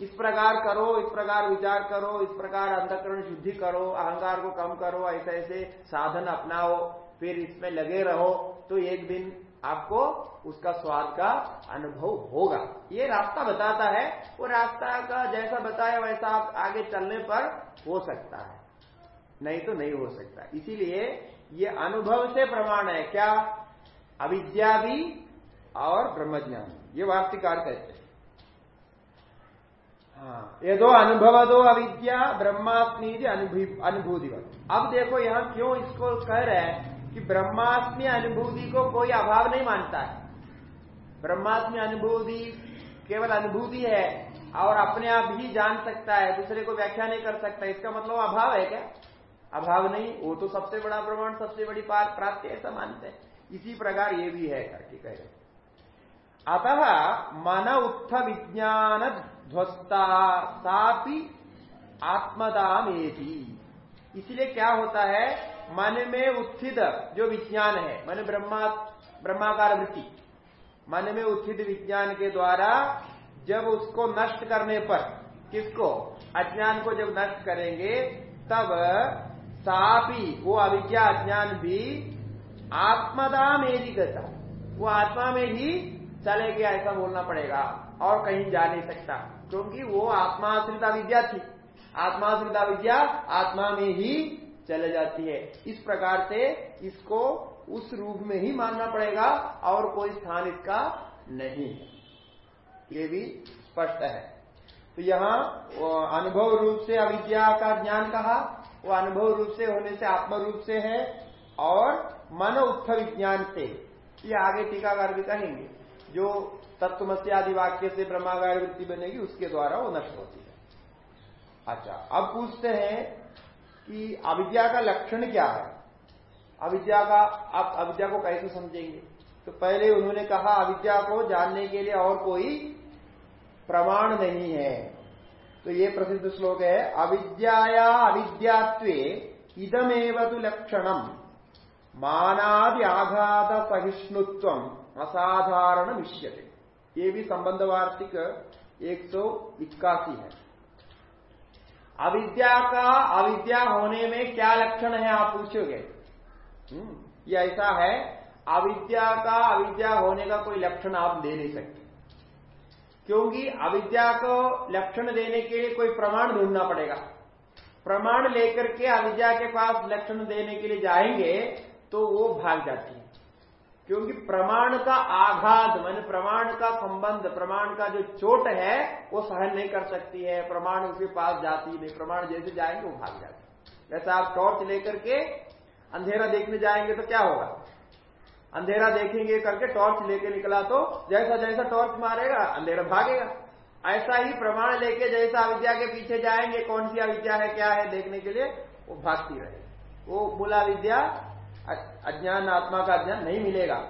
इस प्रकार करो, इस प्रकार विचार करो, इस प्रकार अंधकरण शुद्धि करो, अहंकार को कम करो ऐसे ऐसे साधन अपनाओ, फिर इसमें लगे रहो तो एक दिन आपको उसका स्वाद का अनुभव होगा। ये रास्ता बताता है, वो रास्ता का जैसा बताया वैसा आप आगे चलने पर हो सकता है। नहीं तो नहीं हो सकता। इसीलिए ये अनुभव से प्रमाण है। क्या? अविद्या भी और ब्रह्मज्ञान। ये वार्तिकार कहते हैं। हाँ। ये दो अनुभव दो अविद्या ब्रह्मास्मि अनुभूति अब देखो यहाँ क्यों इसको कह रहे हैं कि ब्रह्मास्मि अनुभूति को कोई अभाव नहीं मानता है। ब्रह्मास्मि अनुभूति केवल अनुभूति है और अपने आप ही जान सकता है, दूसरे को व्याख्या नहीं कर सकता। इसका मतलब अभाव है क्या? अभाव नहीं, वो तो सबसे बड़ा प्रमाण, सबसे बड़ी प्राप्ति ऐसा मानते हैं। इसी प्रकार ये भी है करके कह रहे अतः मन उत्थ विज्ञान ध्वस्ता सापि आत्मदाम इसलिए क्या होता है? मन में उत्थित जो विज्ञान है, मन ब्रह्मा, ब्रह्माकार वृत्ति। मन में उत्थित विज्ञान के द्वारा जब उसको नष्ट करने पर, किसको? अज्ञान को जब नष्ट करेंगे, तब सापी, वो अविद्या अज्ञान भी आत्मदा में ही। गता वो आत्मा में ही चले गया, ऐसा बोलना पड़ेगा। और कहीं जा नहीं सकता। क्योंकि वो आत्माश्रिता विद्या थी। आत्माश्रिता विद्या आत्मा में ही चले जाती है। इस प्रकार से इसको उस रूप में ही मानना पड़ेगा और कोई स्थान इसका नहीं है। ये भी स्पष्ट है। तो यहाँ अनुभव रूप से अविद्या का ज्ञान कहा। वो अनुभव रूप से होने से आत्म रूप से है और मन उत्थ विज्ञान से। ये आगे टीकाकार भी कहेंगे। जो तत्वमस्य आदि वाक्य से ब्रह्मागार वृत्ति बनेगी, उसके द्वारा वो नष्ट होती है। अच्छा अब पूछते हैं कि अविद्या का लक्षण क्या है? अविद्या का, आप अविद्या को कैसे समझेंगे? तो पहले उन्होंने कहा, अविद्या को जानने के लिए और कोई प्रमाण नहीं है। तो ये प्रसिद्ध श्लोक है, अविद्याया अविद्यात्वे इदमेव तो लक्षणम। मानादि आघात सहिष्णुत्व असाधारण विष्यते ये भी संबंध वार्तिक एक सौ इक्यासी है। अविद्या का अविद्या होने में क्या लक्षण है आप पूछोगे? हम्म, ये ऐसा है अविद्या का अविद्या होने का कोई लक्षण आप दे नहीं सकते। क्योंकि अविद्या को लक्षण देने के लिए कोई प्रमाण ढूंढना पड़ेगा। प्रमाण लेकर के अविद्या के पास लक्षण देने के लिए जाएँगे तो वो भाग जाती है। क्योंकि प्रमाण का आघात, मान प्रमाण का संबंध, प्रमाण का जो चोट है, वो सहन नहीं कर सकती है। प्रमाण उसके पास जाती नहीं। प्रमाण जैसे जाएँगे, वो भाग जाती वैसे आप टॉर्च लेकर के अंधेरा देखने जाएँगे तो क्या होगा? अंधेरा देखेंगे करके टॉर्च लेके निकला तो जैसा जैसा टॉर्च मारेगा, अंधेरा भागेगा। ऐसा ही प्रमाण लेके जैसा अविद्या के पीछे जाएँगे, कौन सी अविद्या है, क्या है, देखने के लिए वो भागती रहेगी। वो मूला विद्या अज्ञान आत्मा का अज्ञान नहीं मिलेगा।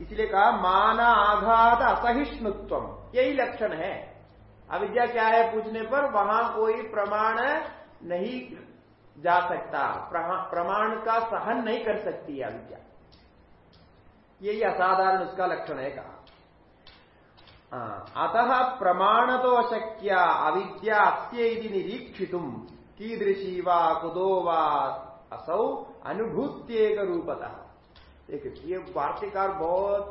इसलिए कहा, माना आघात असहिष्णुत्व यही लक्षण है। अविद्या क्या है पूछने पर, वहाँ कोई प्रमाण नहीं जा सकता। प्रमाण का सहन नहीं कर सकती है अविद्या। यही असाधारण उसका लक्षण है कहा। अतः प्रमाण तो अशक्या, अविद्या अत्यधि निरीक्षित कीदृशी वा कुदो वा, असौ अनुभूत्येक रूपता देखिए, ये वार्तिकार बहुत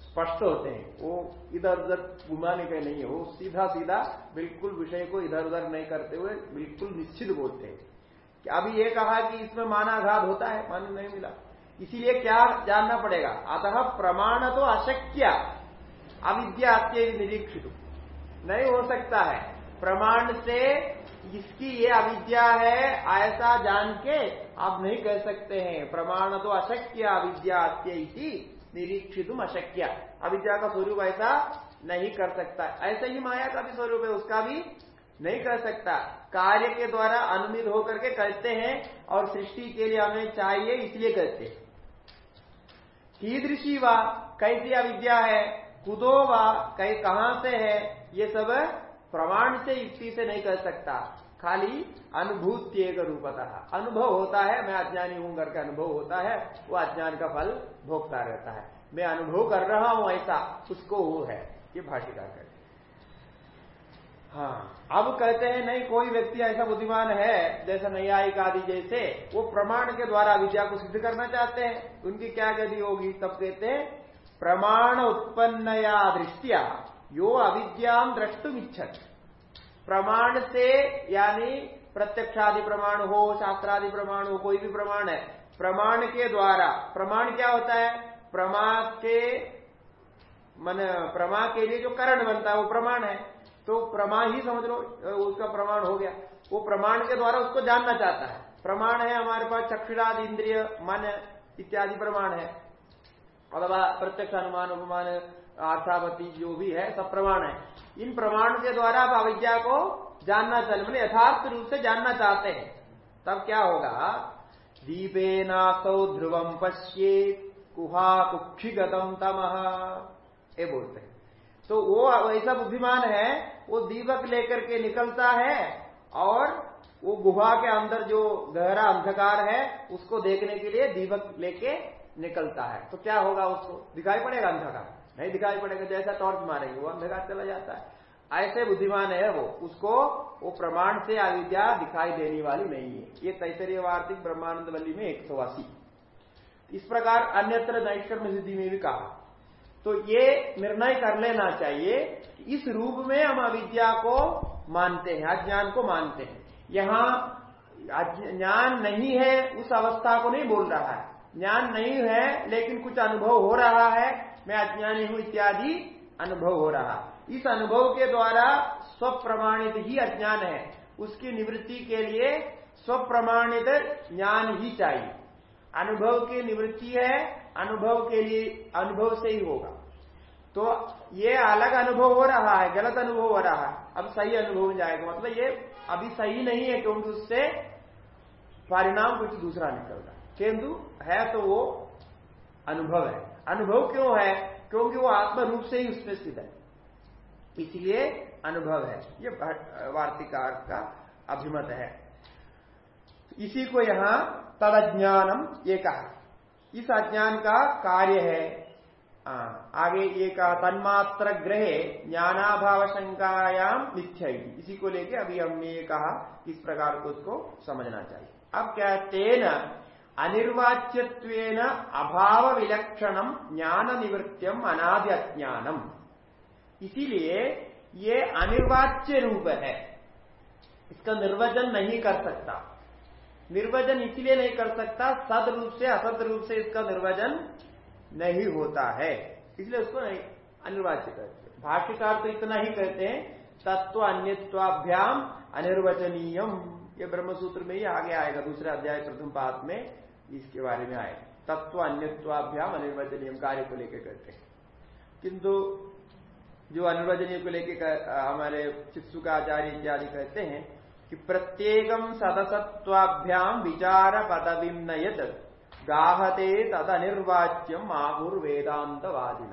स्पष्ट होते हैं। वो इधर उधर घुमाने के नहीं है। वो सीधा सीधा बिल्कुल विषय को इधर उधर नहीं करते हुए बिल्कुल निश्चित बोलते हैं। कि अभी ये कहा कि इसमें मानाघात होता है मान नहीं मिला। इसीलिए क्या जानना पड़ेगा? अतः प्रमाण तो अशक्य। अविद्या निरीक्षित। नहीं हो सकता है। प्रमाण से इसकी ये अविद्या है ऐसा जान के आप नहीं कह सकते हैं। प्रमाण तो अशक्य अविद्या निरीक्षित अशक्य। अविद्या का स्वरूप ऐसा नहीं कर सकता। ऐसे ही माया का भी स्वरूप है, उसका भी नहीं कर सकता। कार्य के द्वारा अनुमित होकर के कहते हैं और सृष्टि के लिए हमें चाहिए, इसलिए कहते हैं। कीदृशी व, कैसी अविद्या है, कुदो व कई कहाँ से है, ये सब प्रमाण से युक्ति से नहीं कह सकता। खाली अनुभूत्येक रूपता। अनुभव होता है, मैं अज्ञानी हूँ करके अनुभव होता है, वो अज्ञान का फल भोगता रहता है। मैं अनुभव कर रहा हूँ ऐसा, उसको वो है, ये भाषिका कहते हाँ। अब कहते हैं, नहीं, कोई व्यक्ति ऐसा बुद्धिमान है, जैसा न्यायिक आदि जैसे, वो प्रमाण के द्वारा विद्या को सिद्ध करना चाहते हैं। उनकी क्या गति होगी? तब कहते हैं, प्रमाण उत्पन्न या दृष्टिया। यो अविद्याम द्रष्टुम इच्छत प्रमाण से यानी प्रत्यक्षादि प्रमाण हो शास्त्रादि प्रमाण हो कोई भी प्रमाण है। प्रमाण के द्वारा, प्रमाण क्या होता है? प्रमा के, मन प्रमा के लिए जो करण बनता है, वो प्रमाण है। तो प्रमा ही समझ लो, उसका प्रमाण हो गया। वो प्रमाण के द्वारा उसको जानना चाहता है। प्रमाण है हमारे पास, चक्षुरादि, इंद्रिय, मन इत्यादि प्रमाण है। अथवा प्रत्यक्ष अनुमान, उपमान अर्थापति जो भी है, सब प्रमाण है। इन प्रमाण के द्वारा आप अविद्या को जानना चाहते मतलब यथार्थ रूप से जानना चाहते हैं। तब क्या होगा? दीपे नासौ ध्रुवम पश्ये कुहा कुक्षिगतम तम। ये बोलते हैं। तो वो ऐसा बुद्धिमान है, वो दीपक लेकर के निकलता है, और वो गुहा के अंदर जो गहरा अंधकार है, उसको देखने के लिए दीपक लेके निकलता है। तो क्या होगा उसको? दिखाई पड़ेगा अंधकार। नहीं दिखाई पड़ेगा, जैसा टॉर्च मारेंगे, वो अंधकार चला जाता है। ऐसे बुद्धिमान है वो, उसको वो प्रमाण से अविद्या दिखाई देने वाली नहीं है। ये तैतरीय वार्तिक ब्रह्मानंद वल्ली में एक सौ अस्सी इस प्रकार अन्यत्र नैष्कर्म सिद्धि में भी कहा। तो ये निर्णय कर लेना चाहिए इस रूप में हम अविद्या को मानते हैं, अज्ञान को मानते हैं। यहाँ ज्ञान नहीं है, उस अवस्था को नहीं बोल रहा है। ज्ञान नहीं है, लेकिन कुछ अनुभव हो रहा है मैं अज्ञानी हूँ इत्यादि अनुभव हो रहा। इस अनुभव के द्वारा स्वप्रमाणित ही अज्ञान है। उसकी निवृत्ति के लिए स्वप्रमाणित ज्ञान ही चाहिए। अनुभव की निवृत्ति है, अनुभव के लिए अनुभव से ही होगा। तो ये अलग अनुभव हो रहा है, गलत अनुभव हो रहा है। अब सही अनुभव जाएगा। मतलब ये अभी सही नहीं है, क्योंकि उससे परिणाम कुछ दूसरा निकल रहा किंतु है तो वो अनुभव है। अनुभव क्यों है? क्योंकि वो आत्म रूप से ही उसमें स्थित है। इसलिए अनुभव है। ये वार्तिकार का अभिमत है। इसी को यहाँ तद अज्ञानम ये कहा। इस अज्ञान का कार्य है। आ, आगे ये कहा तन्मात्र ग्रहे ज्ञानाभाव शंकायाम मिथ्या। इसी को लेके अभी हमने ये कहा इस प्रकार को उसको समझना चाहिए। अब क्या तेन अनिर्वाच्यत्वेन अभाव विलक्षणम ज्ञान निवृत्तियम अनादि अज्ञानम इसीलिए ये अनिर्वाच्य रूप है इसका निर्वचन नहीं कर सकता। निर्वचन इसलिए नहीं कर सकता सद रूप से असद रूप से इसका निर्वचन नहीं होता है। इसलिए उसको नहीं, अनिर्वाच्य करते भाष्यकार तो इतना ही कहते हैं, तत्व अन्यत्वाभ्याम अनिर्वचनीयम। ये ब्रह्मसूत्र में ही आगे आएगा, दूसरे अध्याय, प्रथम पात में। इसके बारे में आए। तत्व अन्यत्वाभ्याम अनिर्वचनीय कार्य को लेकर कहते हैं। किंतु जो अनिर्वचनीय को लेकर हमारे चित्सुकाचार्य इत्यादि कहते हैं कि प्रत्येकम सदसत्वाभ्याम विचार पदविम नयत गाहते तद अनिर्वाच्यम आहुर्वेदांतवादिन।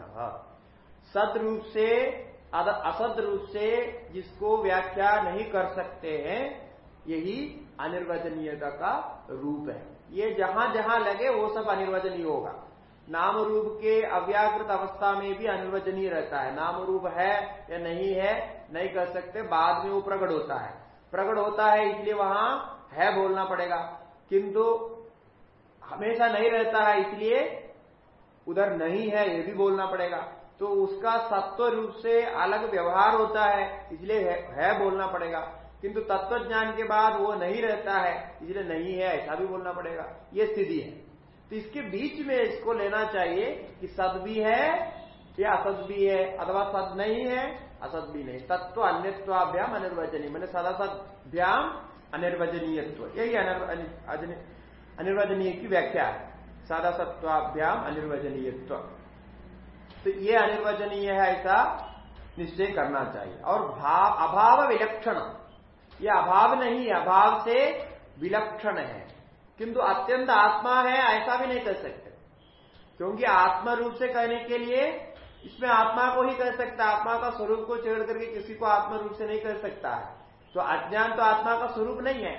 सद रूप से असद रूप से जिसको व्याख्या नहीं कर सकते हैं, यही अनिर्वचनीयता का रूप है। ये जहाँ जहाँ लगे वो सब अनिर्वचनीय होगा। नाम रूप के अव्याकृत अवस्था में भी अनिर्वचनीय रहता है। नाम रूप है या नहीं है नहीं कर सकते। बाद में वो प्रकट होता है। प्रकट होता है इसलिए वहाँ है बोलना पड़ेगा। किंतु हमेशा नहीं रहता है इसलिए उधर नहीं है ये भी बोलना पड़ेगा। तो उसका सत्व रूप से अलग व्यवहार होता है इसलिए है, है बोलना पड़ेगा। किंतु तत्व ज्ञान के बाद वो नहीं रहता है, इसलिए नहीं है, ऐसा भी बोलना पड़ेगा। ये स्थिति है। तो इसके बीच में इसको लेना चाहिए कि सद भी है या असद भी है, अथवा सद नहीं है असद भी नहीं। तत्व अन्यत्वाभ्याम अनिर्वचनीय, मैंने सदासद्भ्याम अनिर्वचनीयत्व। यही अनिर्वचनीय की व्याख्या है। सादा सत्वाभ्याम अनिर्वचनीयत्व। तो ये अनिर्वचनीय है, ऐसा निश्चय करना चाहिए। और भाव अभाव विलक्षण। ये अभाव नहीं है, अभाव से विलक्षण है। किंतु अत्यंत आत्मा है, ऐसा भी नहीं कर सकते। क्योंकि आत्मा रूप से कहने के लिए इसमें आत्मा को ही कह सकता है। आत्मा का स्वरूप को छेड़ करके किसी को आत्मा रूप से नहीं कर सकता है। तो अज्ञान तो आत्मा का स्वरूप नहीं है।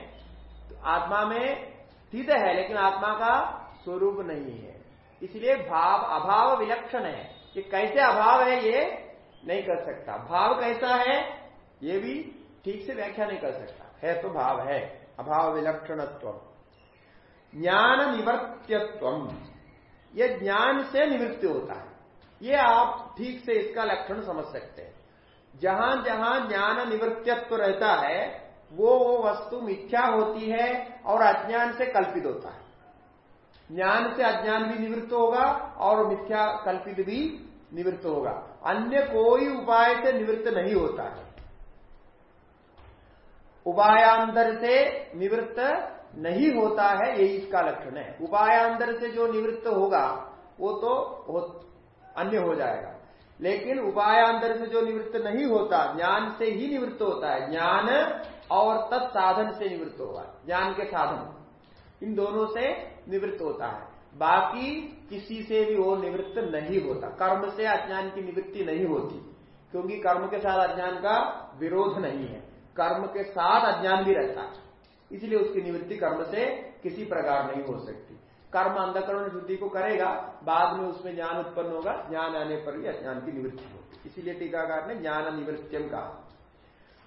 तो आत्मा में स्थित है, लेकिन आत्मा का स्वरूप नहीं है। इसलिए भाव, अभाव विलक्षण है। कि कैसे अभाव है, ये नहीं कर सकता। भाव कैसा है, ये भी ठीक से व्याख्या नहीं कर सकता। है तो भाव है। अभाव विलक्षणत्व। ज्ञान निवर्त्यत्व यह ज्ञान से निवृत्ति होता है। ये आप ठीक से इसका लक्षण समझ सकते हैं। जहाँ जहाँ ज्ञान निवृत्तित्व रहता है, वो वो वस्तु मिथ्या होती है और अज्ञान से कल्पित होता है। ज्ञान से अज्ञान भी निवृत्त होगा और मिथ्या कल्पित भी निवृत्त होगा। अन्य कोई उपाय से निवृत्त नहीं होता है। उपायांतर से निवृत्त नहीं होता है यही इसका लक्षण है। उपायांतर से जो निवृत्त होगा, वो तो अन्य हो जाएगा। लेकिन उपायांतर से जो निवृत्त नहीं होता, ज्ञान से ही निवृत्त होता है। ज्ञान और तत्साधन से निवृत्त होगा। ज्ञान के साधन। इन दोनों से निवृत्त होता है। बाकी किसी से भी वो निवृत्त नहीं होता। कर्म से अज्ञान की निवृत्ति नहीं होती, क्योंकि कर्म के साथ अज्ञान का विरोध नहीं है। कर्म के साथ अज्ञान भी रहता है। इसलिए उसकी निवृत्ति कर्म से किसी प्रकार नहीं हो सकती। कर्म अंधकरण शुद्धि को करेगा, बाद में उसमें ज्ञान उत्पन्न होगा, ज्ञान आने पर ही अज्ञान की निवृत्ति होगी। इसीलिए टीकाकार ने ज्ञान निवृत्तियम कहा।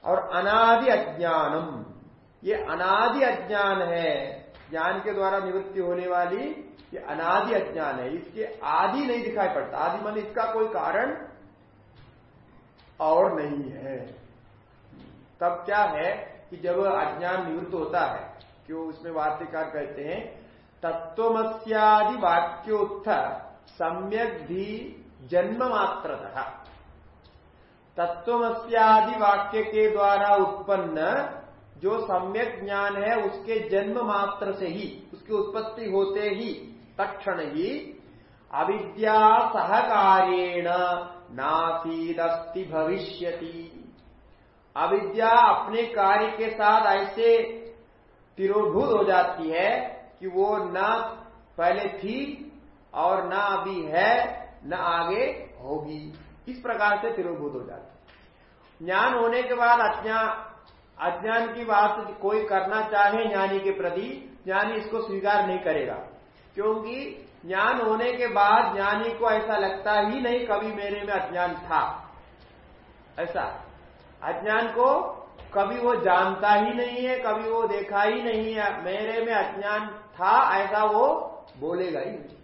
और अनादि अज्ञानम, ये अनादि अज्ञान है। ज्ञान के द्वारा निवृत्ति होने वाली ये अनादि अज्ञान है। इसके आदि नहीं दिखाई पड़ता। आदि मन इसका कोई कारण और नहीं है। तब क्या है कि जब अज्ञान निवृत्त होता है, क्यों उसमें वार्तिकार कहते हैं तत्वमस्यादि वाक्योत्थ सम्यक भी जन्म मात्र तत्वमस्यादि वाक्य के द्वारा उत्पन्न जो सम्यक ज्ञान है, उसके जन्म मात्र से ही, उसकी उत्पत्ति होते ही तक्षण ही अविद्या सहकारेण नासीदस्ति भविष्यति। अविद्या अपने कार्य के साथ ऐसे तिरोभूत हो जाती है कि वो न पहले थी और न अभी है, न आगे होगी। इस प्रकार से तिरोभूत हो जाती ज्ञान होने के बाद अज्ञान अज्ञान की बात कोई करना चाहे ज्ञानी के प्रति, ज्ञानी इसको स्वीकार नहीं करेगा। क्योंकि ज्ञान होने के बाद ज्ञानी को ऐसा लगता ही नहीं कभी मेरे में अज्ञान था। ऐसा। अज्ञान को कभी वो जानता ही नहीं है, कभी वो देखा ही नहीं है। मेरे में अज्ञान था, ऐसा वो बोलेगा ही नहीं।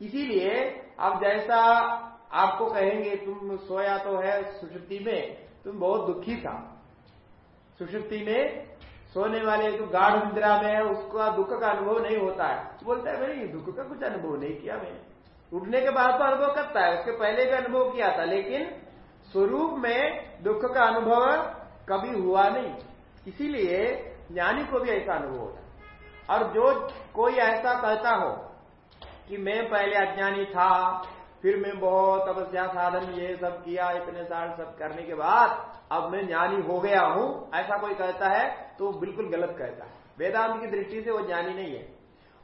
इसीलिए अब जैसा आपको कहेंगे, तुम सोया तो है सुषुप्ति में, तुम बहुत दुखी था। सुषुप्ति में सोने वाले जो गाढ़ निद्रा में है, उसका दुख का अनुभव नहीं होता है। बोलता है भाई दुख का कुछ अनुभव नहीं किया मैंने। उठने के बाद तो अनुभव करता है, उसके पहले भी अनुभव किया था, लेकिन स्वरूप में दुख का अनुभव कभी हुआ नहीं। इसीलिए ज्ञानी को भी ऐसा अनुभव होता और जो कोई ऐसा कहता हो कि मैं पहले अज्ञानी था, फिर मैं बहुत तपस्या, साधन, ये सब किया, इतने साल सब करने के बाद अब मैं ज्ञानी हो गया हूँ, ऐसा कोई कहता है तो बिल्कुल गलत कहता है। वेदांत की दृष्टि से वो ज्ञानी नहीं है।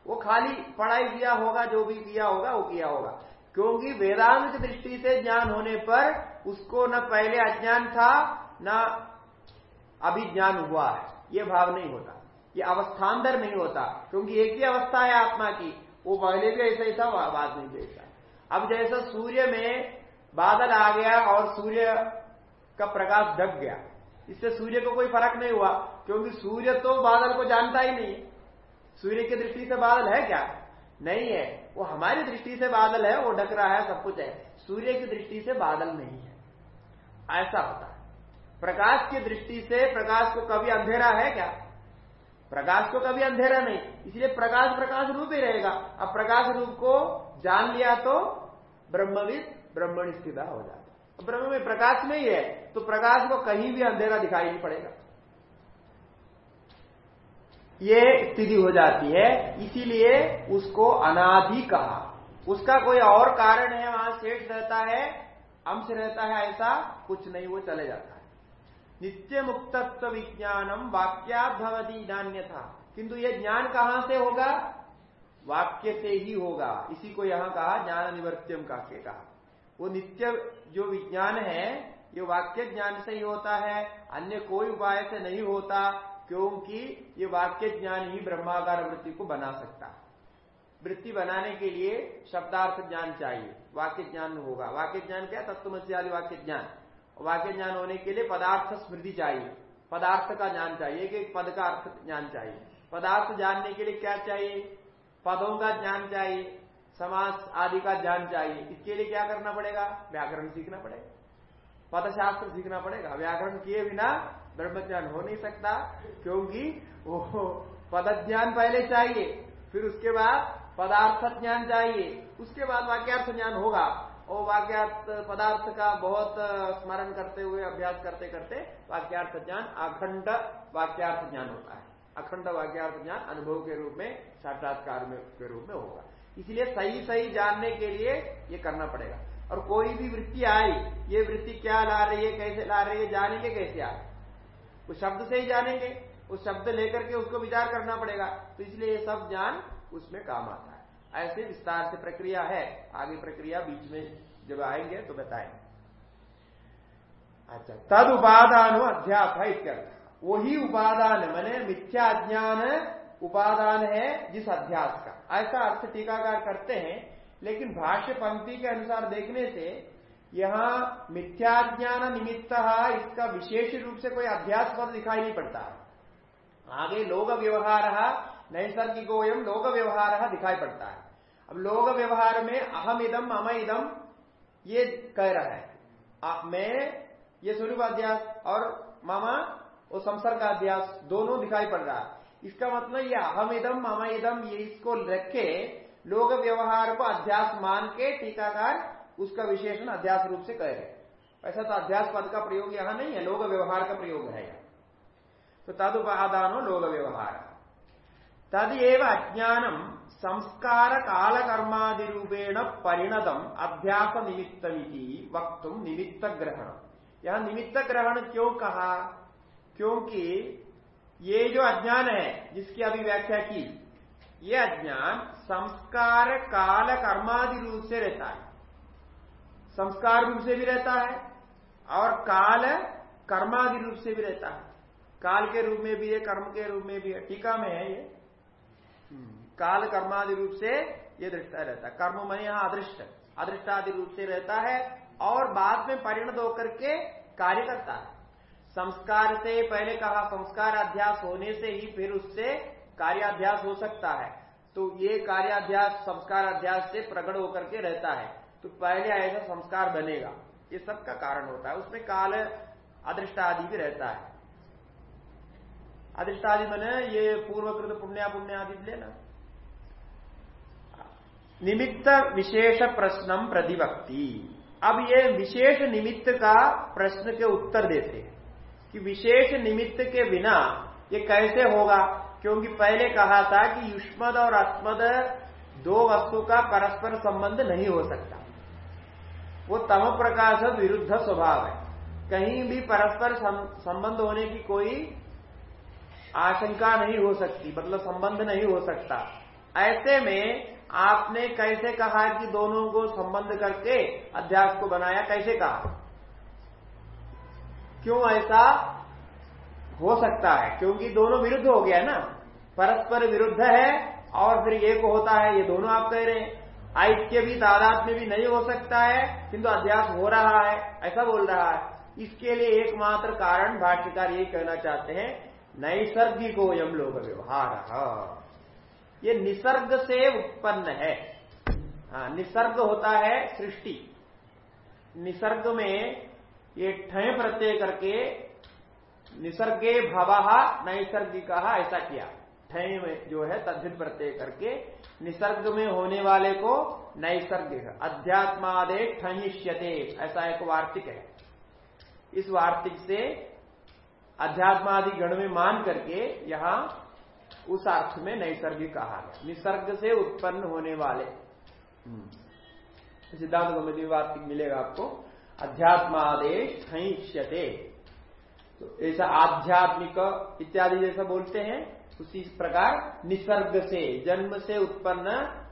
वो खाली पढ़ाई किया होगा, जो भी किया होगा, वो किया होगा। क्योंकि वेदांत की दृष्टि से ज्ञान होने पर उसको न पहले अज्ञान था, न अभी ज्ञान हुआ है। ये भाव नहीं होता। ये अवस्थांतर नहीं होता, क्योंकि एक ही अवस्था है आत्मा की। वो पहले भी ऐसा ही था बाद में भी ऐसा। अब जैसा सूर्य में बादल आ गया और सूर्य का प्रकाश ढक गया, इससे सूर्य को कोई फ़र्क नहीं हुआ, क्योंकि सूर्य तो बादल को जानता ही नहीं। सूर्य की दृष्टि से बादल है क्या? नहीं है। वो हमारी दृष्टि से बादल है, वो ढक रहा है सब कुछ है। सूर्य की दृष्टि से बादल नहीं ऐसा होता है। प्रकाश की दृष्टि से प्रकाश को कभी अंधेरा है क्या? प्रकाश को कभी अंधेरा नहीं। इसलिए प्रकाश प्रकाश रूप ही रहेगा। अब प्रकाश रूप को जान लिया तो ब्रह्मविद ब्रह्मण स्थित हो जाता ब्रह्म में प्रकाश में ही है तो प्रकाश को कहीं भी अंधेरा दिखाई नहीं पड़ेगा। ये स्थिति हो जाती है, इसीलिए उसको अनादि कहा। उसका कोई और कारण है, वहाँ शेष रहता है अंश रहता है ऐसा, कुछ नहीं, वो चले जाता है। नित्य मुक्तत्व विज्ञानम वाक्यात भवती नान्य था किंतु ये ज्ञान कहाँ से होगा? वाक्य से ही होगा। इसी को यहाँ कहा ज्ञान निवर्त्यम का के कहा। वो नित्य जो विज्ञान है, ये वाक्य ज्ञान से ही होता है, अन्य कोई उपाय से नहीं होता, क्योंकि ये वाक्य ज्ञान ही ब्रह्मागार वृत्ति को बना सकता वृत्ति बनाने के लिए शब्दार्थ ज्ञान चाहिए। वाक्य ज्ञान में होगा। वाक्य ज्ञान क्या? तत्वमसी आदि वाक्य ज्ञान वाक्य ज्ञान होने के लिए पदार्थ स्मृति चाहिए। पदार्थ का ज्ञान चाहिए। कि पद का अर्थ ज्ञान चाहिए। पदार्थ जानने के लिए क्या चाहिए? पदों का ज्ञान चाहिए। समास आदि का ज्ञान चाहिए। इसके लिए क्या करना पड़ेगा? व्याकरण सीखना पड़ेगा। पदशास्त्र सीखना पड़ेगा। व्याकरण किए बिना ब्रह्म ज्ञान हो नहीं सकता, क्योंकि वो पद ज्ञान पहले चाहिए। फिर उसके बाद पदार्थ ज्ञान चाहिए। उसके बाद वाक्यार्थ ज्ञान होगा। और वाक्यार्थ, पदार्थ का बहुत स्मरण करते हुए, अभ्यास करते करते वाक्यार्थ ज्ञान अखंड वाक्यार्थ ज्ञान होता है। अखंड वाक्यार्थ ज्ञान अनुभव के रूप में, साक्षात्कार के रूप में होगा। इसलिए सही सही जानने के लिए ये करना पड़ेगा। और कोई भी वृत्ति आई ये वृत्ति क्या ला रही है, कैसे ला रही है, जानेंगे कैसे आए उस शब्द से ही जानेंगे। उस शब्द लेकर के उसको विचार करना पड़ेगा। तो इसलिए ये सब ज्ञान उसमें काम आता है। ऐसे विस्तार से प्रक्रिया है। आगे प्रक्रिया बीच में जब आएँगे तो बताएँगे। अच्छा तद उपादान अध्याप है वही उपादान मैंने मिथ्या ज्ञान उपादान है जिस अध्यास का। ऐसा अर्थ टीकाकार करते हैं, लेकिन भाष्य पंक्ति के अनुसार देखने से यहाँ मिथ्याज्ञान निमित्त इसका विशेष रूप से कोई अध्यास पद दिखाई नहीं पड़ता। आगे लोक व्यवहार नैसर्गिकोयम लोक व्यवहार दिखाई पड़ता है। अब लोक व्यवहार में अहम इदम अम इदम ये कह रहा है। आ, मैं ये स्वरूप अध्यास और मामा वो संसर्ग अध्यास दोनों दिखाई पड़ रहा है। इसका मतलब ये अहम इदम मामा इदम ये इसको रख के लोक व्यवहार को अध्यास मान के टीकाकार उसका विशेषण अध्यास रूप से कह रहे ऐसा तो अध्यास पद का प्रयोग यहाँ नहीं है लोक व्यवहार का प्रयोग है तो तद उपादानो लोक व्यवहार तद एव अज्ञानम संस्कार काल कर्मादि रूपेण अध्यास निमित्त वक्त निमित्त ग्रहण यह निमित्त ग्रहण क्यों कहा? क्योंकि ये जो अज्ञान है, जिसकी अभी व्याख्या की, ये अज्ञान संस्कार काल कर्मादि रूप से रहता है। संस्कार रूप से भी रहता है और काल कर्मादि रूप से भी रहता है। काल के रूप में भी है, कर्म के रूप में भी है, टीका में है ये। काल कर्मादि रूप से ये दृष्टा रहता है। कर्म मन यहाँ अदृष्ट। अदृष्टादि रूप से रहता है और बाद में परिणत होकर के कार्य करता है। संस्कार से पहले कहा संस्कार अध्यास होने से ही फिर उससे कार्याध्यास हो सकता है। तो ये कार्याध्यास संस्कार अध्यास से प्रकट होकर के रहता है। तो पहले ऐसा संस्कार बनेगा। ये सबका कारण होता है। उसमें काल अदृष्टादि भी रहता है। अदृष्टादि बने ये पूर्वकृत पुण्या आदि लेना। निमित्त विशेष प्रश्नम प्रतिवक्ति अब ये विशेष निमित्त का प्रश्न के उत्तर देते कि विशेष निमित्त के बिना ये कैसे होगा? क्योंकि पहले कहा था कि युष्मद और अस्मद दो वस्तु का परस्पर संबंध नहीं हो सकता। वो तम प्रकाश विरुद्ध स्वभाव है। कहीं भी परस्पर संबंध होने की कोई आशंका नहीं हो सकती मतलब संबंध नहीं हो सकता। ऐसे में आपने कैसे कहा कि दोनों को संबंध करके अध्यास को बनाया? कैसे कहा? क्यों ऐसा हो सकता है? क्योंकि दोनों विरुद्ध हो गया ना। परस्पर विरुद्ध है और फिर एक होता है, ये दोनों आप कह रहे हैं। ऐक्य भी तादाद में भी नहीं हो सकता है, किंतु अध्यास हो रहा है, ऐसा बोल रहा है। इसके लिए एकमात्र कारण भाष्यकार यही कहना चाहते हैं नैसर्गिको यम लोग व्यवहार ये निसर्ग से उत्पन्न है। हाँ निसर्ग होता है सृष्टि। निसर्ग में ये ठय प्रत्यय करके निसर्गे भवा नैसर्गिक ऐसा किया। ठय में जो है तद्धित प्रत्यय करके निसर्ग में होने वाले को नैसर्गिक, अध्यात्मादे ठनिष्यते ऐसा एक वार्तिक है। इस वार्तिक से अध्यात्मादि गण में मान करके यहाँ उस अर्थ में नैसर्गिक कहा निसर्ग से उत्पन्न होने वाले। हम्म। सिद्धांत गौमदी वार्तिक मिलेगा आपको। अध्यात्मादेश ठैष्यते तो ऐसा आध्यात्मिक इत्यादि जैसा बोलते हैं, उसी प्रकार निसर्ग से, जन्म से उत्पन्न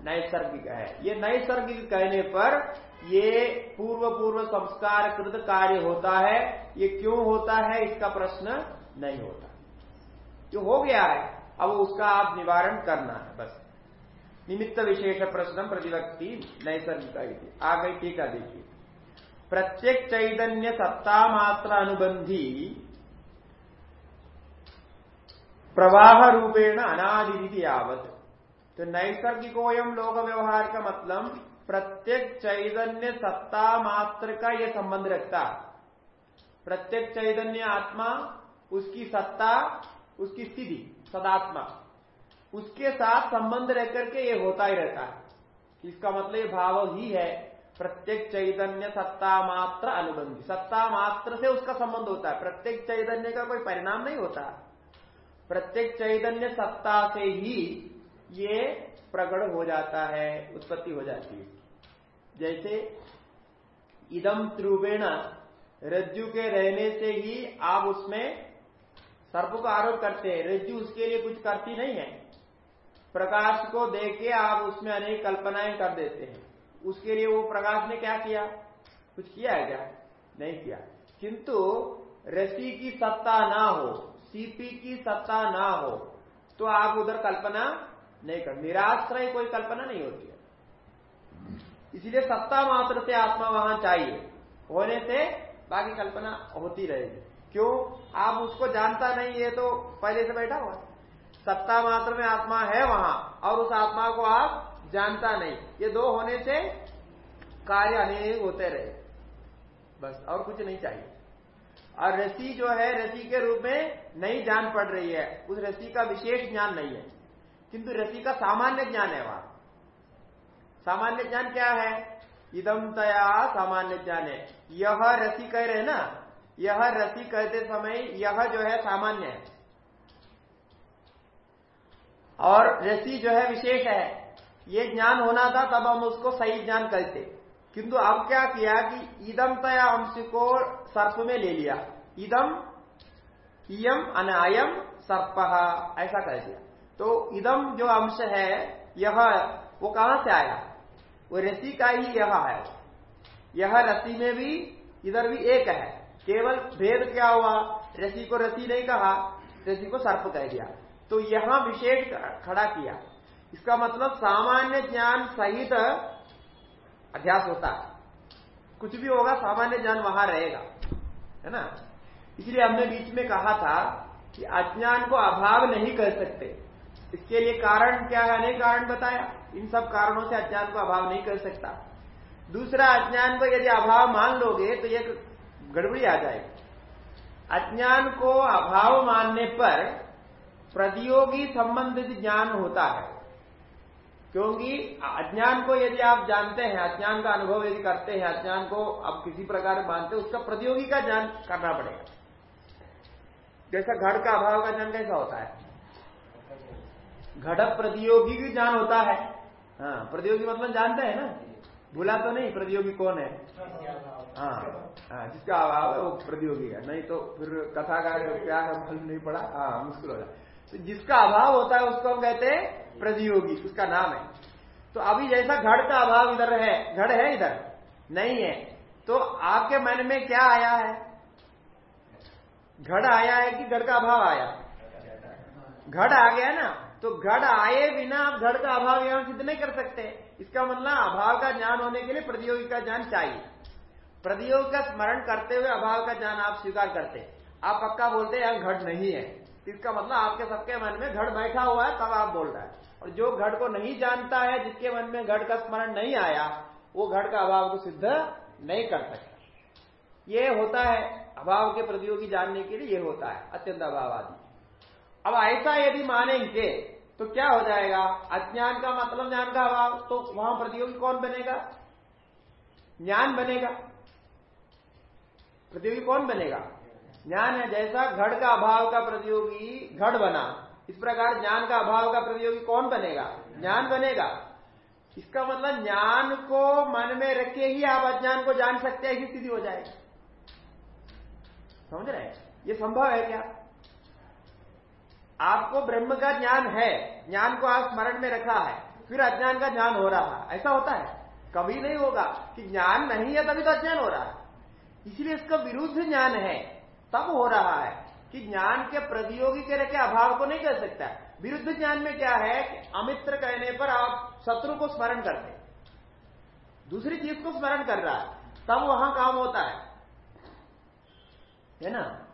नैसर्गिक है। ये नैसर्गिक कहने पर ये पूर्व पूर्व संस्कार कृत कार्य होता है। ये क्यों होता है, इसका प्रश्न नहीं होता। जो हो गया है अब उसका आप निवारण करना है, बस। निमित्त विशेष प्रश्न प्रतिवक्ति नैसर्गिक आ गई टीका देखिए। प्रत्येक चैतन्य सत्ता मात्र अनुबंधी प्रवाह रूपेण अनादि यावत। तो नैसर्गिकोयम लोक व्यवहार का मतलब प्रत्येक चैतन्य सत्ता मात्र का यह संबंध रखता प्रत्येक चैतन्य आत्मा, उसकी सत्ता उसकी स्थिति, सदात्मा। उसके साथ संबंध रह करके ये होता ही रहता है। इसका मतलब ये भाव ही है, प्रत्येक चैतन्य सत्ता मात्र अनुबंधी। सत्ता मात्र से उसका संबंध होता है। प्रत्येक चैतन्य का कोई परिणाम नहीं होता। प्रत्येक चैतन्य सत्ता से ही ये प्रकट हो जाता है, उत्पत्ति हो जाती है। जैसे इदम त्रुवेण, रज्जु के रहने से ही आप उसमें सर्प को आरोप करते हैं। रज्जु उसके लिए कुछ करती नहीं है। प्रकाश को देख के आप उसमें अनेक कल्पनाएँ कर देते हैं। उसके लिए वो प्रकाश ने क्या किया? कुछ किया है क्या? नहीं किया। किंतु रसी की सत्ता ना हो सीपी की सत्ता ना हो तो आप उधर कल्पना नहीं कर, निराश्रय कोई कल्पना नहीं होती है। इसलिए सत्ता मात्र से आत्मा वहाँ चाहिए। होने से बाकी कल्पना होती रहेगी। क्यों? आप उसको जानता नहीं है तो पहले से बैठा हुआ सत्ता मात्र में आत्मा है वहाँ, और उस आत्मा को आप जानता नहीं। ये दो होने से कार्य अनेक होते रहे। बस, और कुछ नहीं चाहिए। और रसी जो है रसी के रूप में नहीं जान पड़ रही है। उस रसी का विशेष ज्ञान नहीं है। किंतु रसी का सामान्य ज्ञान है वहाँ। सामान्य ज्ञान क्या है? इदम तया सामान्य ज्ञान है। यह रसी कह रहे ना यह रसी कहते समय यह जो है सामान्य है। और रसी जो है विशेष है। ये ज्ञान होना था, तब हम उसको सही ज्ञान कहते। किंतु अब क्या किया कि इदम तया अंश को सर्प में ले लिया। इदम इम अनायम सर्प, ऐसा कह दिया। तो इदम जो अंश है, यह, वो कहाँ से आया? वो रसी का ही यह है। यह रसी में भी, इधर भी एक है। केवल भेद क्या हुआ? रसी को रसी नहीं कहा, रसी को सर्प कह दिया। तो यहाँ विशेष खड़ा किया। इसका मतलब सामान्य ज्ञान सहित अध्यास होता है। कुछ भी होगा, सामान्य ज्ञान वहाँ रहेगा। है ना? इसलिए हमने बीच में कहा था कि अज्ञान को अभाव नहीं कर सकते। इसके लिए कारण क्या है? अनेक कारण बताया। इन सब कारणों से अज्ञान को अभाव नहीं कर सकता। दूसरा, अज्ञान को यदि अभाव मान लोगे तो एक गड़बड़ी आ जाएगी। अज्ञान को अभाव मानने पर प्रतियोगी संबंधित ज्ञान होता है। क्योंकि अज्ञान को यदि आप जानते हैं, अज्ञान का अनुभव यदि करते हैं, अज्ञान को आप किसी प्रकार मानते हैं, उसका प्रतियोगी का ज्ञान करना पड़ेगा। जैसा घड़ का अभाव का ज्ञान कैसा होता है? घट प्रतियोगी भी ज्ञान होता है। हाँ प्रतियोगी मतलब जानते हैं ना? भूला तो नहीं प्रतियोगी कौन है? हाँ। हाँ जिसका अभाव है वो प्रतियोगी है। नहीं तो फिर कथा का क्या है मालूम नहीं पड़ा। हाँ मुश्किल हो जाए तो जिसका अभाव होता है उसको हम कहते हैं प्रतियोगी, उसका नाम है। तो अभी जैसा घड़ का अभाव इधर है, घड़ है इधर? नहीं है। तो आपके मन में क्या आया है? घड़ आया है कि घड़ का अभाव आया? घड़ आ गया ना। तो घड़ आए बिना आप घड़ का अभाव यहाँ सिद्ध नहीं कर सकते। इसका मतलब अभाव का ज्ञान होने के लिए प्रतियोगी का ज्ञान चाहिए। प्रतियोगी का स्मरण करते हुए अभाव का ज्ञान आप स्वीकार करते आप पक्का बोलते हैं घड़ नहीं है। इसका मतलब आपके सबके मन में घड़ बैठा हुआ है, तब आप बोल रहे हैं। और जो घट को नहीं जानता है, जिसके मन में घट का स्मरण नहीं आया, वो घट का अभाव को सिद्ध नहीं कर सकता। ये होता है, अभाव के प्रतियोगी जानने के लिए ये होता है, अत्यंत अभाव आदि अब ऐसा यदि मानेंगे तो क्या हो जाएगा? अज्ञान का मतलब ज्ञान का अभाव तो वहाँ प्रतियोगी कौन बनेगा? ज्ञान बनेगा। प्रतियोगी कौन बनेगा? ज्ञान है, जैसा घड़ का अभाव का प्रतियोगी घड़ बना, इस प्रकार ज्ञान का अभाव का प्रतियोगी कौन बनेगा? ज्ञान बनेगा। इसका मतलब ज्ञान को मन में रखे ही आप अज्ञान को जान सकते हैं, ऐसी स्थिति हो जाएगी। समझ रहे ये संभव है क्या? आपको ब्रह्म का ज्ञान है, ज्ञान को आप स्मरण में रखा है, फिर अज्ञान का ज्ञान हो रहा है। ऐसा होता है? कभी नहीं होगा कि ज्ञान नहीं है, तभी तो अज्ञान हो रहा है। इसलिए इसका विरुद्ध ज्ञान है। तब हो रहा है कि ज्ञान के प्रतियोगी के रखे अभाव को नहीं कर सकता। विरुद्ध ज्ञान में क्या है कि अमित्र कहने पर आप शत्रु को स्मरण करते दूसरी चीज़ को स्मरण कर रहा है, तब वहाँ काम होता है। है ना?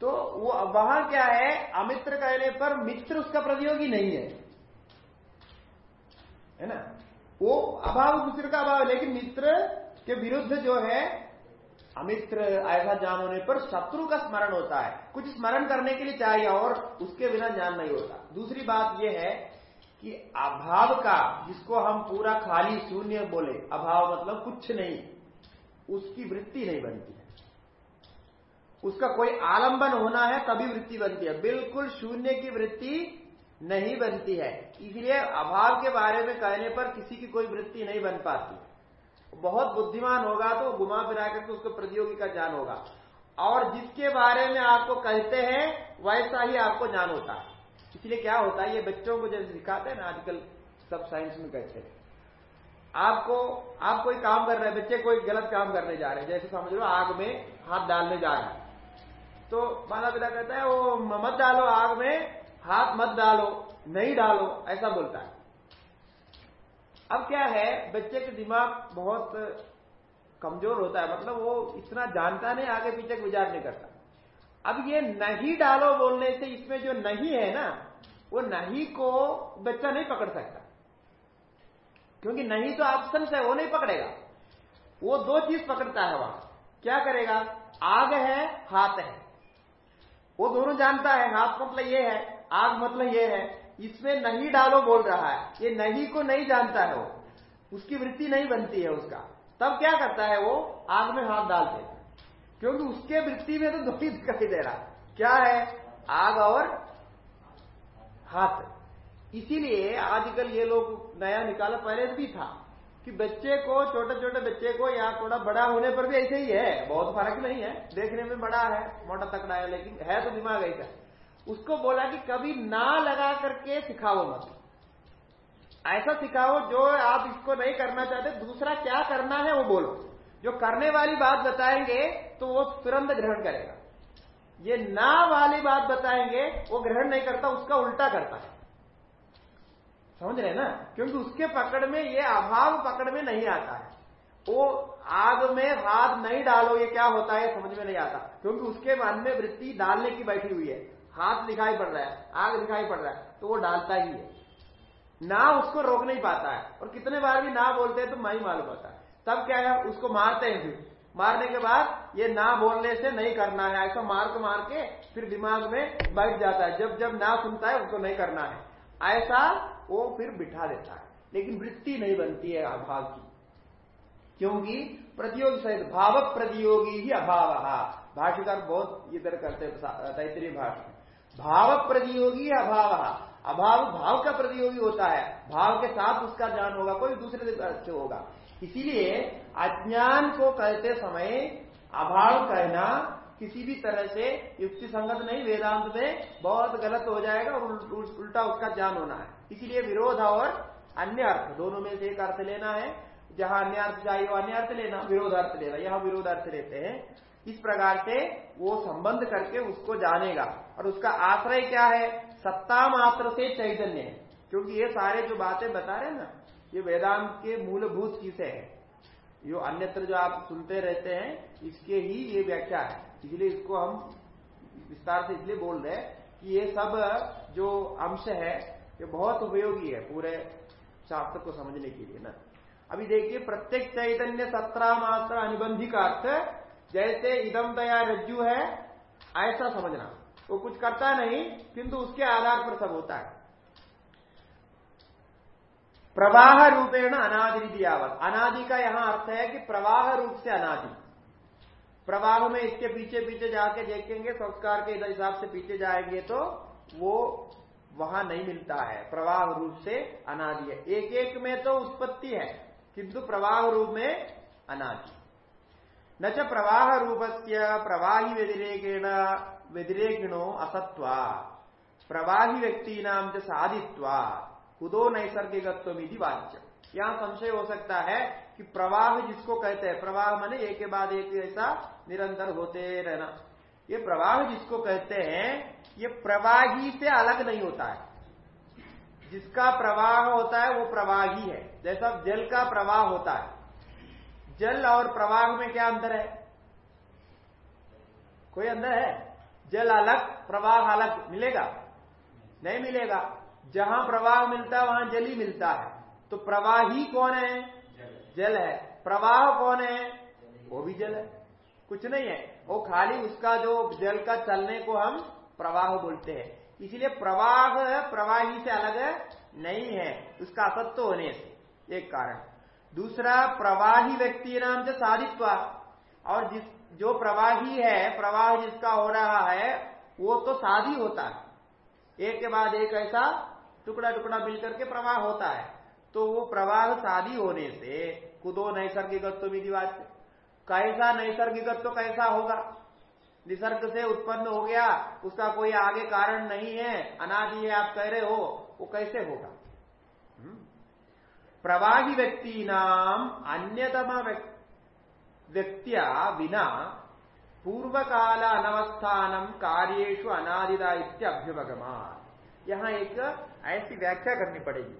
तो वो वहाँ क्या है? अमित्र कहने पर मित्र उसका प्रतियोगी नहीं है। है ना? वो अभाव दूसरे का अभाव लेकिन मित्र के विरुद्ध जो है अमित्र ऐसा ज्ञान होने पर शत्रु का स्मरण होता है। कुछ स्मरण करने के लिए चाहिए और उसके बिना ज्ञान नहीं होता। दूसरी बात यह है कि अभाव का, जिसको हम पूरा खाली शून्य बोले, अभाव मतलब कुछ नहीं। उसकी वृत्ति नहीं बनती है। उसका कोई आलंबन होना है, तभी वृत्ति बनती है। बिल्कुल शून्य की वृत्ति नहीं बनती है। इसलिए अभाव के बारे में कहने पर किसी की कोई वृत्ति नहीं बन पाती। बहुत बुद्धिमान होगा तो घुमा फिरा करके उसको प्रतियोगी का ज्ञान होगा। और जिसके बारे में आपको कहते हैं, वैसा ही आपको ज्ञान होता है। इसलिए क्या होता है, ये बच्चों को जैसे सिखाते हैं ना, आजकल सब साइंस में कहते हैं। आपको, आप कोई काम कर रहे हैं, बच्चे कोई गलत काम करने जा रहे हैं, जैसे समझ लो आग में हाथ डालने जा रहे हैं। तो माता पिता कहता है वो मत डालो आग में, हाथ मत डालो, नहीं डालो, ऐसा बोलता है। अब क्या है, बच्चे के दिमाग बहुत कमज़ोर होता है मतलब वो इतना जानता नहीं, आगे पीछे विचार नहीं करता। अब ये नहीं डालो बोलने से इसमें जो नहीं है ना, वो नहीं को बच्चा नहीं पकड़ सकता। क्योंकि नहीं तो ऑप्शन है, वो नहीं पकड़ेगा। वो दो चीज़ पकड़ता है वहाँ। क्या करेगा? आग है, हाथ है। वो दोनों जानता है, हाथ मतलब ये है, आग मतलब ये है। इसमें नहीं डालो बोल रहा है। ये नहीं को नहीं जानता है वो। उसकी वृत्ति नहीं बनती है उसका। तब क्या करता है वो? आग में हाथ डाल देता क्योंकि उसके वृत्ति में तो दो ही दिखाई दे रहा। क्या है? आग और हाथ। इसीलिए आजकल ये लोग नया निकाला। पहले भी था कि बच्चे को छोटे छोटे बच्चे को या थोड़ा बड़ा होने पर भी ऐसे ही है। बहुत फ़र्क नहीं है। देखने में बड़ा है, मोटा तकड़ा है, लेकिन है तो दिमाग ऐसा। उसको बोला कि कभी ना लगा करके सिखाओ मत। ऐसा सिखाओ जो आप इसको नहीं करना चाहते, दूसरा क्या करना है वो बोलो। जो करने वाली बात बताएँगे तो वो तुरंत ग्रहण करेगा। ये ना वाली बात बताएँगे, वो ग्रहण नहीं करता, उसका उल्टा करता है। समझ रहे ना? क्योंकि उसके पकड़ में ये अभाव पकड़ में नहीं आता है। वो आग में हाथ नहीं डालो, ये क्या होता है, समझ में नहीं आता। क्योंकि उसके मन में वृत्ति डालने की बैठी हुई है। हाथ दिखाई पड़ रहा है आग दिखाई पड़ रहा है तो वो डालता ही है। ना उसको रोक नहीं पाता है, और कितने बार भी ना बोलते हैं तो मैं ही मालूम होता है। तब क्या है, उसको मारते हैं फिर। मारने के बाद ये ना बोलने से नहीं करना है, ऐसा मार को मार के फिर दिमाग में बैठ जाता है। जब जब ना सुनता है, उसको नहीं करना है। ऐसा वो फिर बिठा देता है, लेकिन वृत्ति नहीं बनती है अभाव की। क्योंकि प्रतियोगी सहित भाव प्रतियोगी ही अभाव। भाष्यकार बहुत इधर करते तैतरीय भाषा भाव प्रतियोगी अभाव। अभाव भाव का प्रतियोगी होता है। भाव के साथ उसका ज्ञान होगा, कोई दूसरे से होगा? इसीलिए अज्ञान को कहते समय अभाव कहना किसी भी तरह से युक्ति संगत नहीं, वेदांत में बहुत गलत हो जाएगा और उल्टा उसका ज्ञान होना है। इसीलिए विरोध और अन्य अर्थ, दोनों में से एक अर्थ लेना है। जहाँ अन्य अर्थ चाहिए वो अन्य अर्थ लेना विरोध अर्थ लेना। यहाँ विरोध अर्थ लेते हैं। इस प्रकार से वो संबंध करके उसको जानेगा। और उसका आश्रय क्या है? सत्ता मात्र से चैतन्य है। क्योंकि ये सारे जो बातें बता रहे हैं ना, ये वेदांत के मूलभूत चीज़ें हैं। जो अन्यत्र जो आप सुनते रहते हैं, इसके ही ये व्याख्या है। इसलिए इसको हम विस्तार से इसलिए बोल रहे हैं कि ये सब जो अंश है, ये बहुत उपयोगी है पूरे शास्त्र को समझने के लिए ना। अभी देखिए, प्रत्येक चैतन्य सत्रह मात्र अनुबंधी का अर्थ जैसे इदम दया रज्जु है, ऐसा समझना। वो कुछ करता नहीं, किंतु उसके आधार पर सब होता है। प्रवाह रूपेण अनादि दियावत अनादि का यहाँ अर्थ है कि प्रवाह रूप से अनादि। प्रवाह में इसके पीछे पीछे जाके देखेंगे, संस्कार के हिसाब से पीछे जाएँगे तो वो वहाँ नहीं मिलता है। प्रवाह रूप से अनादि है। एक एक में तो उत्पत्ति है, किंतु प्रवाह रूप में अनादि। न च प्रवाह से प्रवाही व्यतिरेकेण व्यतिरेकिणो असत्वा प्रवाही व्यक्ति नाम से साधित्वा। उदो नैसर्गिकत्व वाच्य यहाँ संशय हो सकता है कि प्रवाह जिसको कहते हैं, प्रवाह माने एक के बाद एक ऐसा निरंतर होते रहना। ये प्रवाह जिसको कहते हैं, ये प्रवाही से अलग नहीं होता है। जिसका प्रवाह होता है, वो प्रवाही है। जैसा जल का प्रवाह होता है। जल और प्रवाह में क्या अंतर है? कोई अंदर है? जल अलग, प्रवाह अलग, मिलेगा? नहीं मिलेगा। जहाँ प्रवाह मिलता है, वहाँ जल ही मिलता है। तो प्रवाही कौन है? जल है। प्रवाह कौन है? वो भी जल है। कुछ नहीं है। वो खाली उसका जो जल का चलने को हम प्रवाह बोलते हैं। इसीलिए प्रवाह प्रवाही से अलग नहीं है। उसका असत्व होने से, एक कारण। दूसरा प्रवाही व्यक्ति नाम से साधित्व। और जिस, जो प्रवाही है, प्रवाह जिसका हो रहा है, वो तो साधी होता है। एक के बाद एक ऐसा टुकड़ा टुकड़ा मिलकर के प्रवाह होता है। तो वो प्रवाह शादी होने से, कुदो नैसर्गिकत्व विधिवाच्य कैसा नैसर्गिकत्व कैसा होगा? निसर्ग से उत्पन्न हो गया, उसका कोई आगे कारण नहीं है, अनादि है, आप कह रहे हो, वो कैसे होगा। प्रवाही व्यक्ति नाम अन्यतम व्यक्तिया बिना पूर्व काल अनवस्थानम कार्येशु अनादिदा इत्यभ्युपगमान यहाँ एक ऐसी व्याख्या करनी पड़ेगी,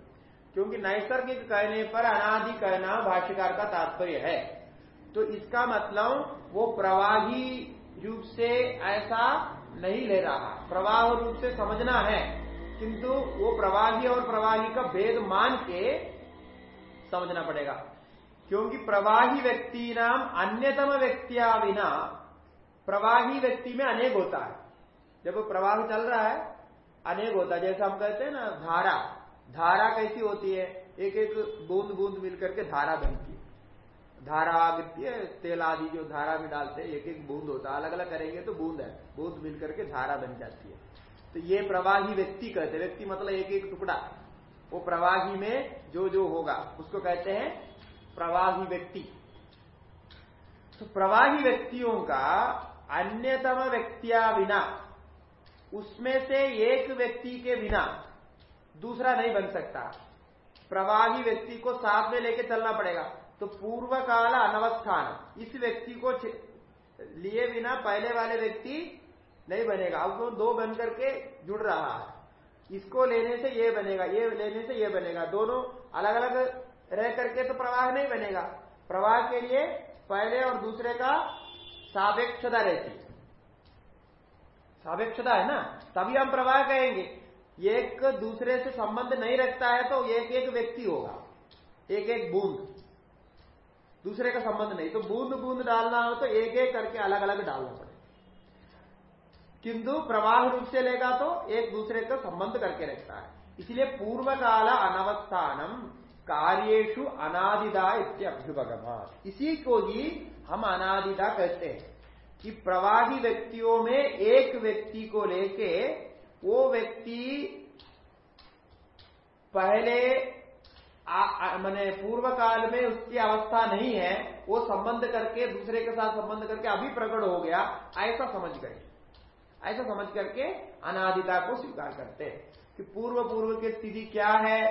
क्योंकि नैसर्गिक कहने पर अनादि कहना भाष्यकार का तात्पर्य है। तो इसका मतलब वो प्रवाही रूप से ऐसा नहीं ले रहा। प्रवाह रूप से समझना है, किंतु वो प्रवाही और प्रवाही का भेद मान के समझना पड़ेगा। क्योंकि प्रवाही व्यक्ति नाम अन्यतम व्यक्तिया बिना प्रवाही व्यक्ति में अनेक होता है। जब प्रवाह चल रहा है, अनेक होता है। जैसा हम कहते हैं ना, धारा। धारा कैसी होती है? एक एक बूंद बूंद मिलकर के धारा बनती है। धारा आगती तेल आदि जो धारा में डालते हैं, एक एक बूंद होता है। अलग अलग करेंगे तो बूंद है। बूंद मिलकर के धारा बन जाती है। तो ये प्रवाही व्यक्ति कहते हैं। व्यक्ति मतलब एक एक टुकड़ा। वो प्रवाही में जो जो होगा, उसको कहते हैं प्रवाही व्यक्ति। तो प्रवाही व्यक्तियों का अन्यतम व्यक्तिया बिना उसमें से एक व्यक्ति के बिना दूसरा नहीं बन सकता। प्रवाही व्यक्ति को साथ में लेके चलना पड़ेगा। तो पूर्व काल अनवस्थान, इस व्यक्ति को लिए बिना पहले वाले व्यक्ति नहीं बनेगा। अब तो दो बन करके जुड़ रहा है। इसको लेने से ये बनेगा, ये लेने से ये बनेगा। दोनों अलग अलग रह करके तो प्रवाह नहीं बनेगा। प्रवाह के लिए पहले और दूसरे का सापेक्षता रहती सापेक्षता है ना? तभी हम प्रवाह कहेंगे। एक दूसरे से संबंध नहीं रखता है तो एक एक व्यक्ति होगा। एक एक बूंद। दूसरे का संबंध नहीं। तो बूंद बूंद डालना हो तो एक एक करके अलग अलग डालना किंतु प्रवाह रूप से लेगा तो एक दूसरे का संबंध करके रखता है। इसलिए पूर्व काल अनवस्थानम कार्येशु अनादिदा इत्यभ्युपगमा इसी को ही हम अनादिदा कहते हैं कि प्रवाही व्यक्तियों में एक व्यक्ति को लेके वो व्यक्ति पहले मैंने पूर्व काल में उसकी अवस्था नहीं है, वो संबंध करके, दूसरे के साथ संबंध करके अभी प्रकट हो गया, ऐसा समझ गए। ऐसा समझ करके अनादिता को स्वीकार करते हैं कि पूर्व पूर्व की स्थिति क्या है,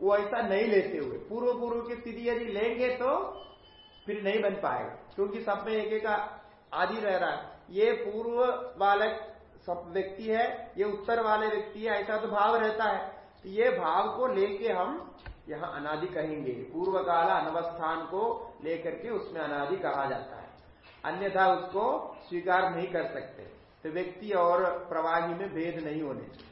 वो ऐसा नहीं लेते हुए। पूर्व पूर्व की स्थिति यदि लेंगे तो फिर नहीं बन पाएगा, क्योंकि सब में एक एक आदि रह रहा है। ये पूर्व वाले सब व्यक्ति है, ये उत्तर वाले व्यक्ति है, ऐसा तो भाव रहता है। तो ये भाव को लेके हम यहाँ अनादि कहेंगे। पूर्व काल अनवस्थान को लेकर के उसमें अनादि कहा जाता है। अन्यथा उसको स्वीकार नहीं कर सकते। तो व्यक्ति और प्रवाही में भेद नहीं होने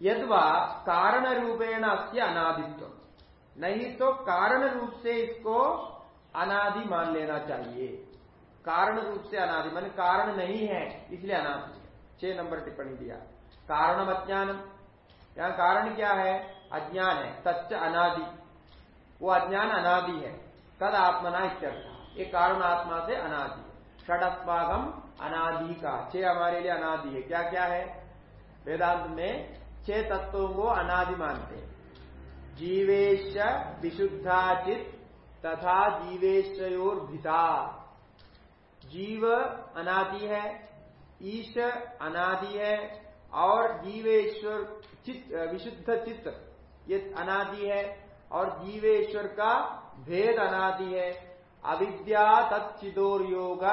यदवा कारण रूपेण अस्य अनादित्व। नहीं तो कारण रूप से इसको अनादि मान लेना चाहिए। कारण रूप से अनादि, मान कारण नहीं है, इसलिए अनादि छह नंबर टिप्पणी दिया। कारणम अज्ञानम। यहाँ कारण क्या है? अज्ञान है। सच्च अनादि। वो अज्ञान अनादि है। तद आत्मना इत्यर्थ। ये कारण आत्मा से अनादि षडस्वागम अनादि का छह हमारे लिए अनादि है। क्या क्या है? वेदांत में छह तत्वों को अनादि मानते हैं। जीवेश विशुद्धाचित तथा जीवेश्वर भिता जीव अनादि है, ईश अनादि है, और जीवेश्वर चित्त विशुद्ध चित्त ये अनादि है, और जीवेश्वर का भेद अनादि है। अविद्या तत्चिदोर योग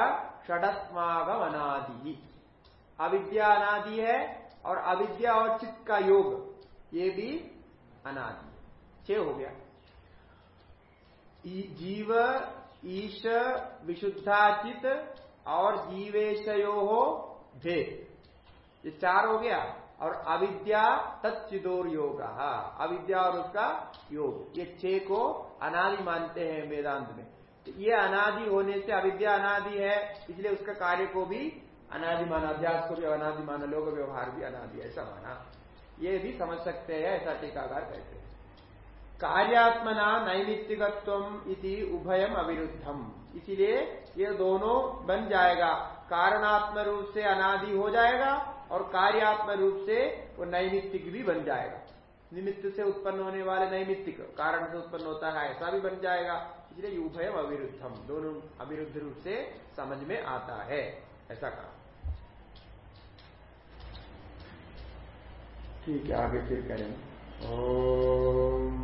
षडस्मागम अनादि अविद्या अनादि है और अविद्या और चित्त का योग, ये भी अनादि छह हो गया। जीव, ईश विशुद्धाचित और जीवेशयो हो भेद। ये चार हो गया। और अविद्या तत्चिदोर योग अविद्या और उसका योग। ये छह को अनादि मानते हैं वेदांत में। तो ये अनादि होने से अविद्या अनादि है, इसलिए उसका कार्य को भी अनादि माना अध्यास को भी अनादि माना लोग व्यवहार भी अनादि, ऐसा माना। ये भी समझ सकते हैं, ऐसा टीकाकार कहते हैं। कार्यात्मना नैमित्तिकत्व इति उभयम अविरुद्धम। इसीलिए ये दोनों बन जाएगा। कारणात्म रूप से अनादि हो जाएगा और कार्यात्म रूप से वो नैमित्तिक भी बन जाएगा। निमित्त से उत्पन्न होने वाले नैमित्तिक, कारण से उत्पन्न होता है, ऐसा भी बन जाएगा। इसलिए उभयम अविरुद्धम दोनों अविरुद्ध रूप से समझ में आता है ऐसा कहा। ठीक है आगे फिर करें ओम।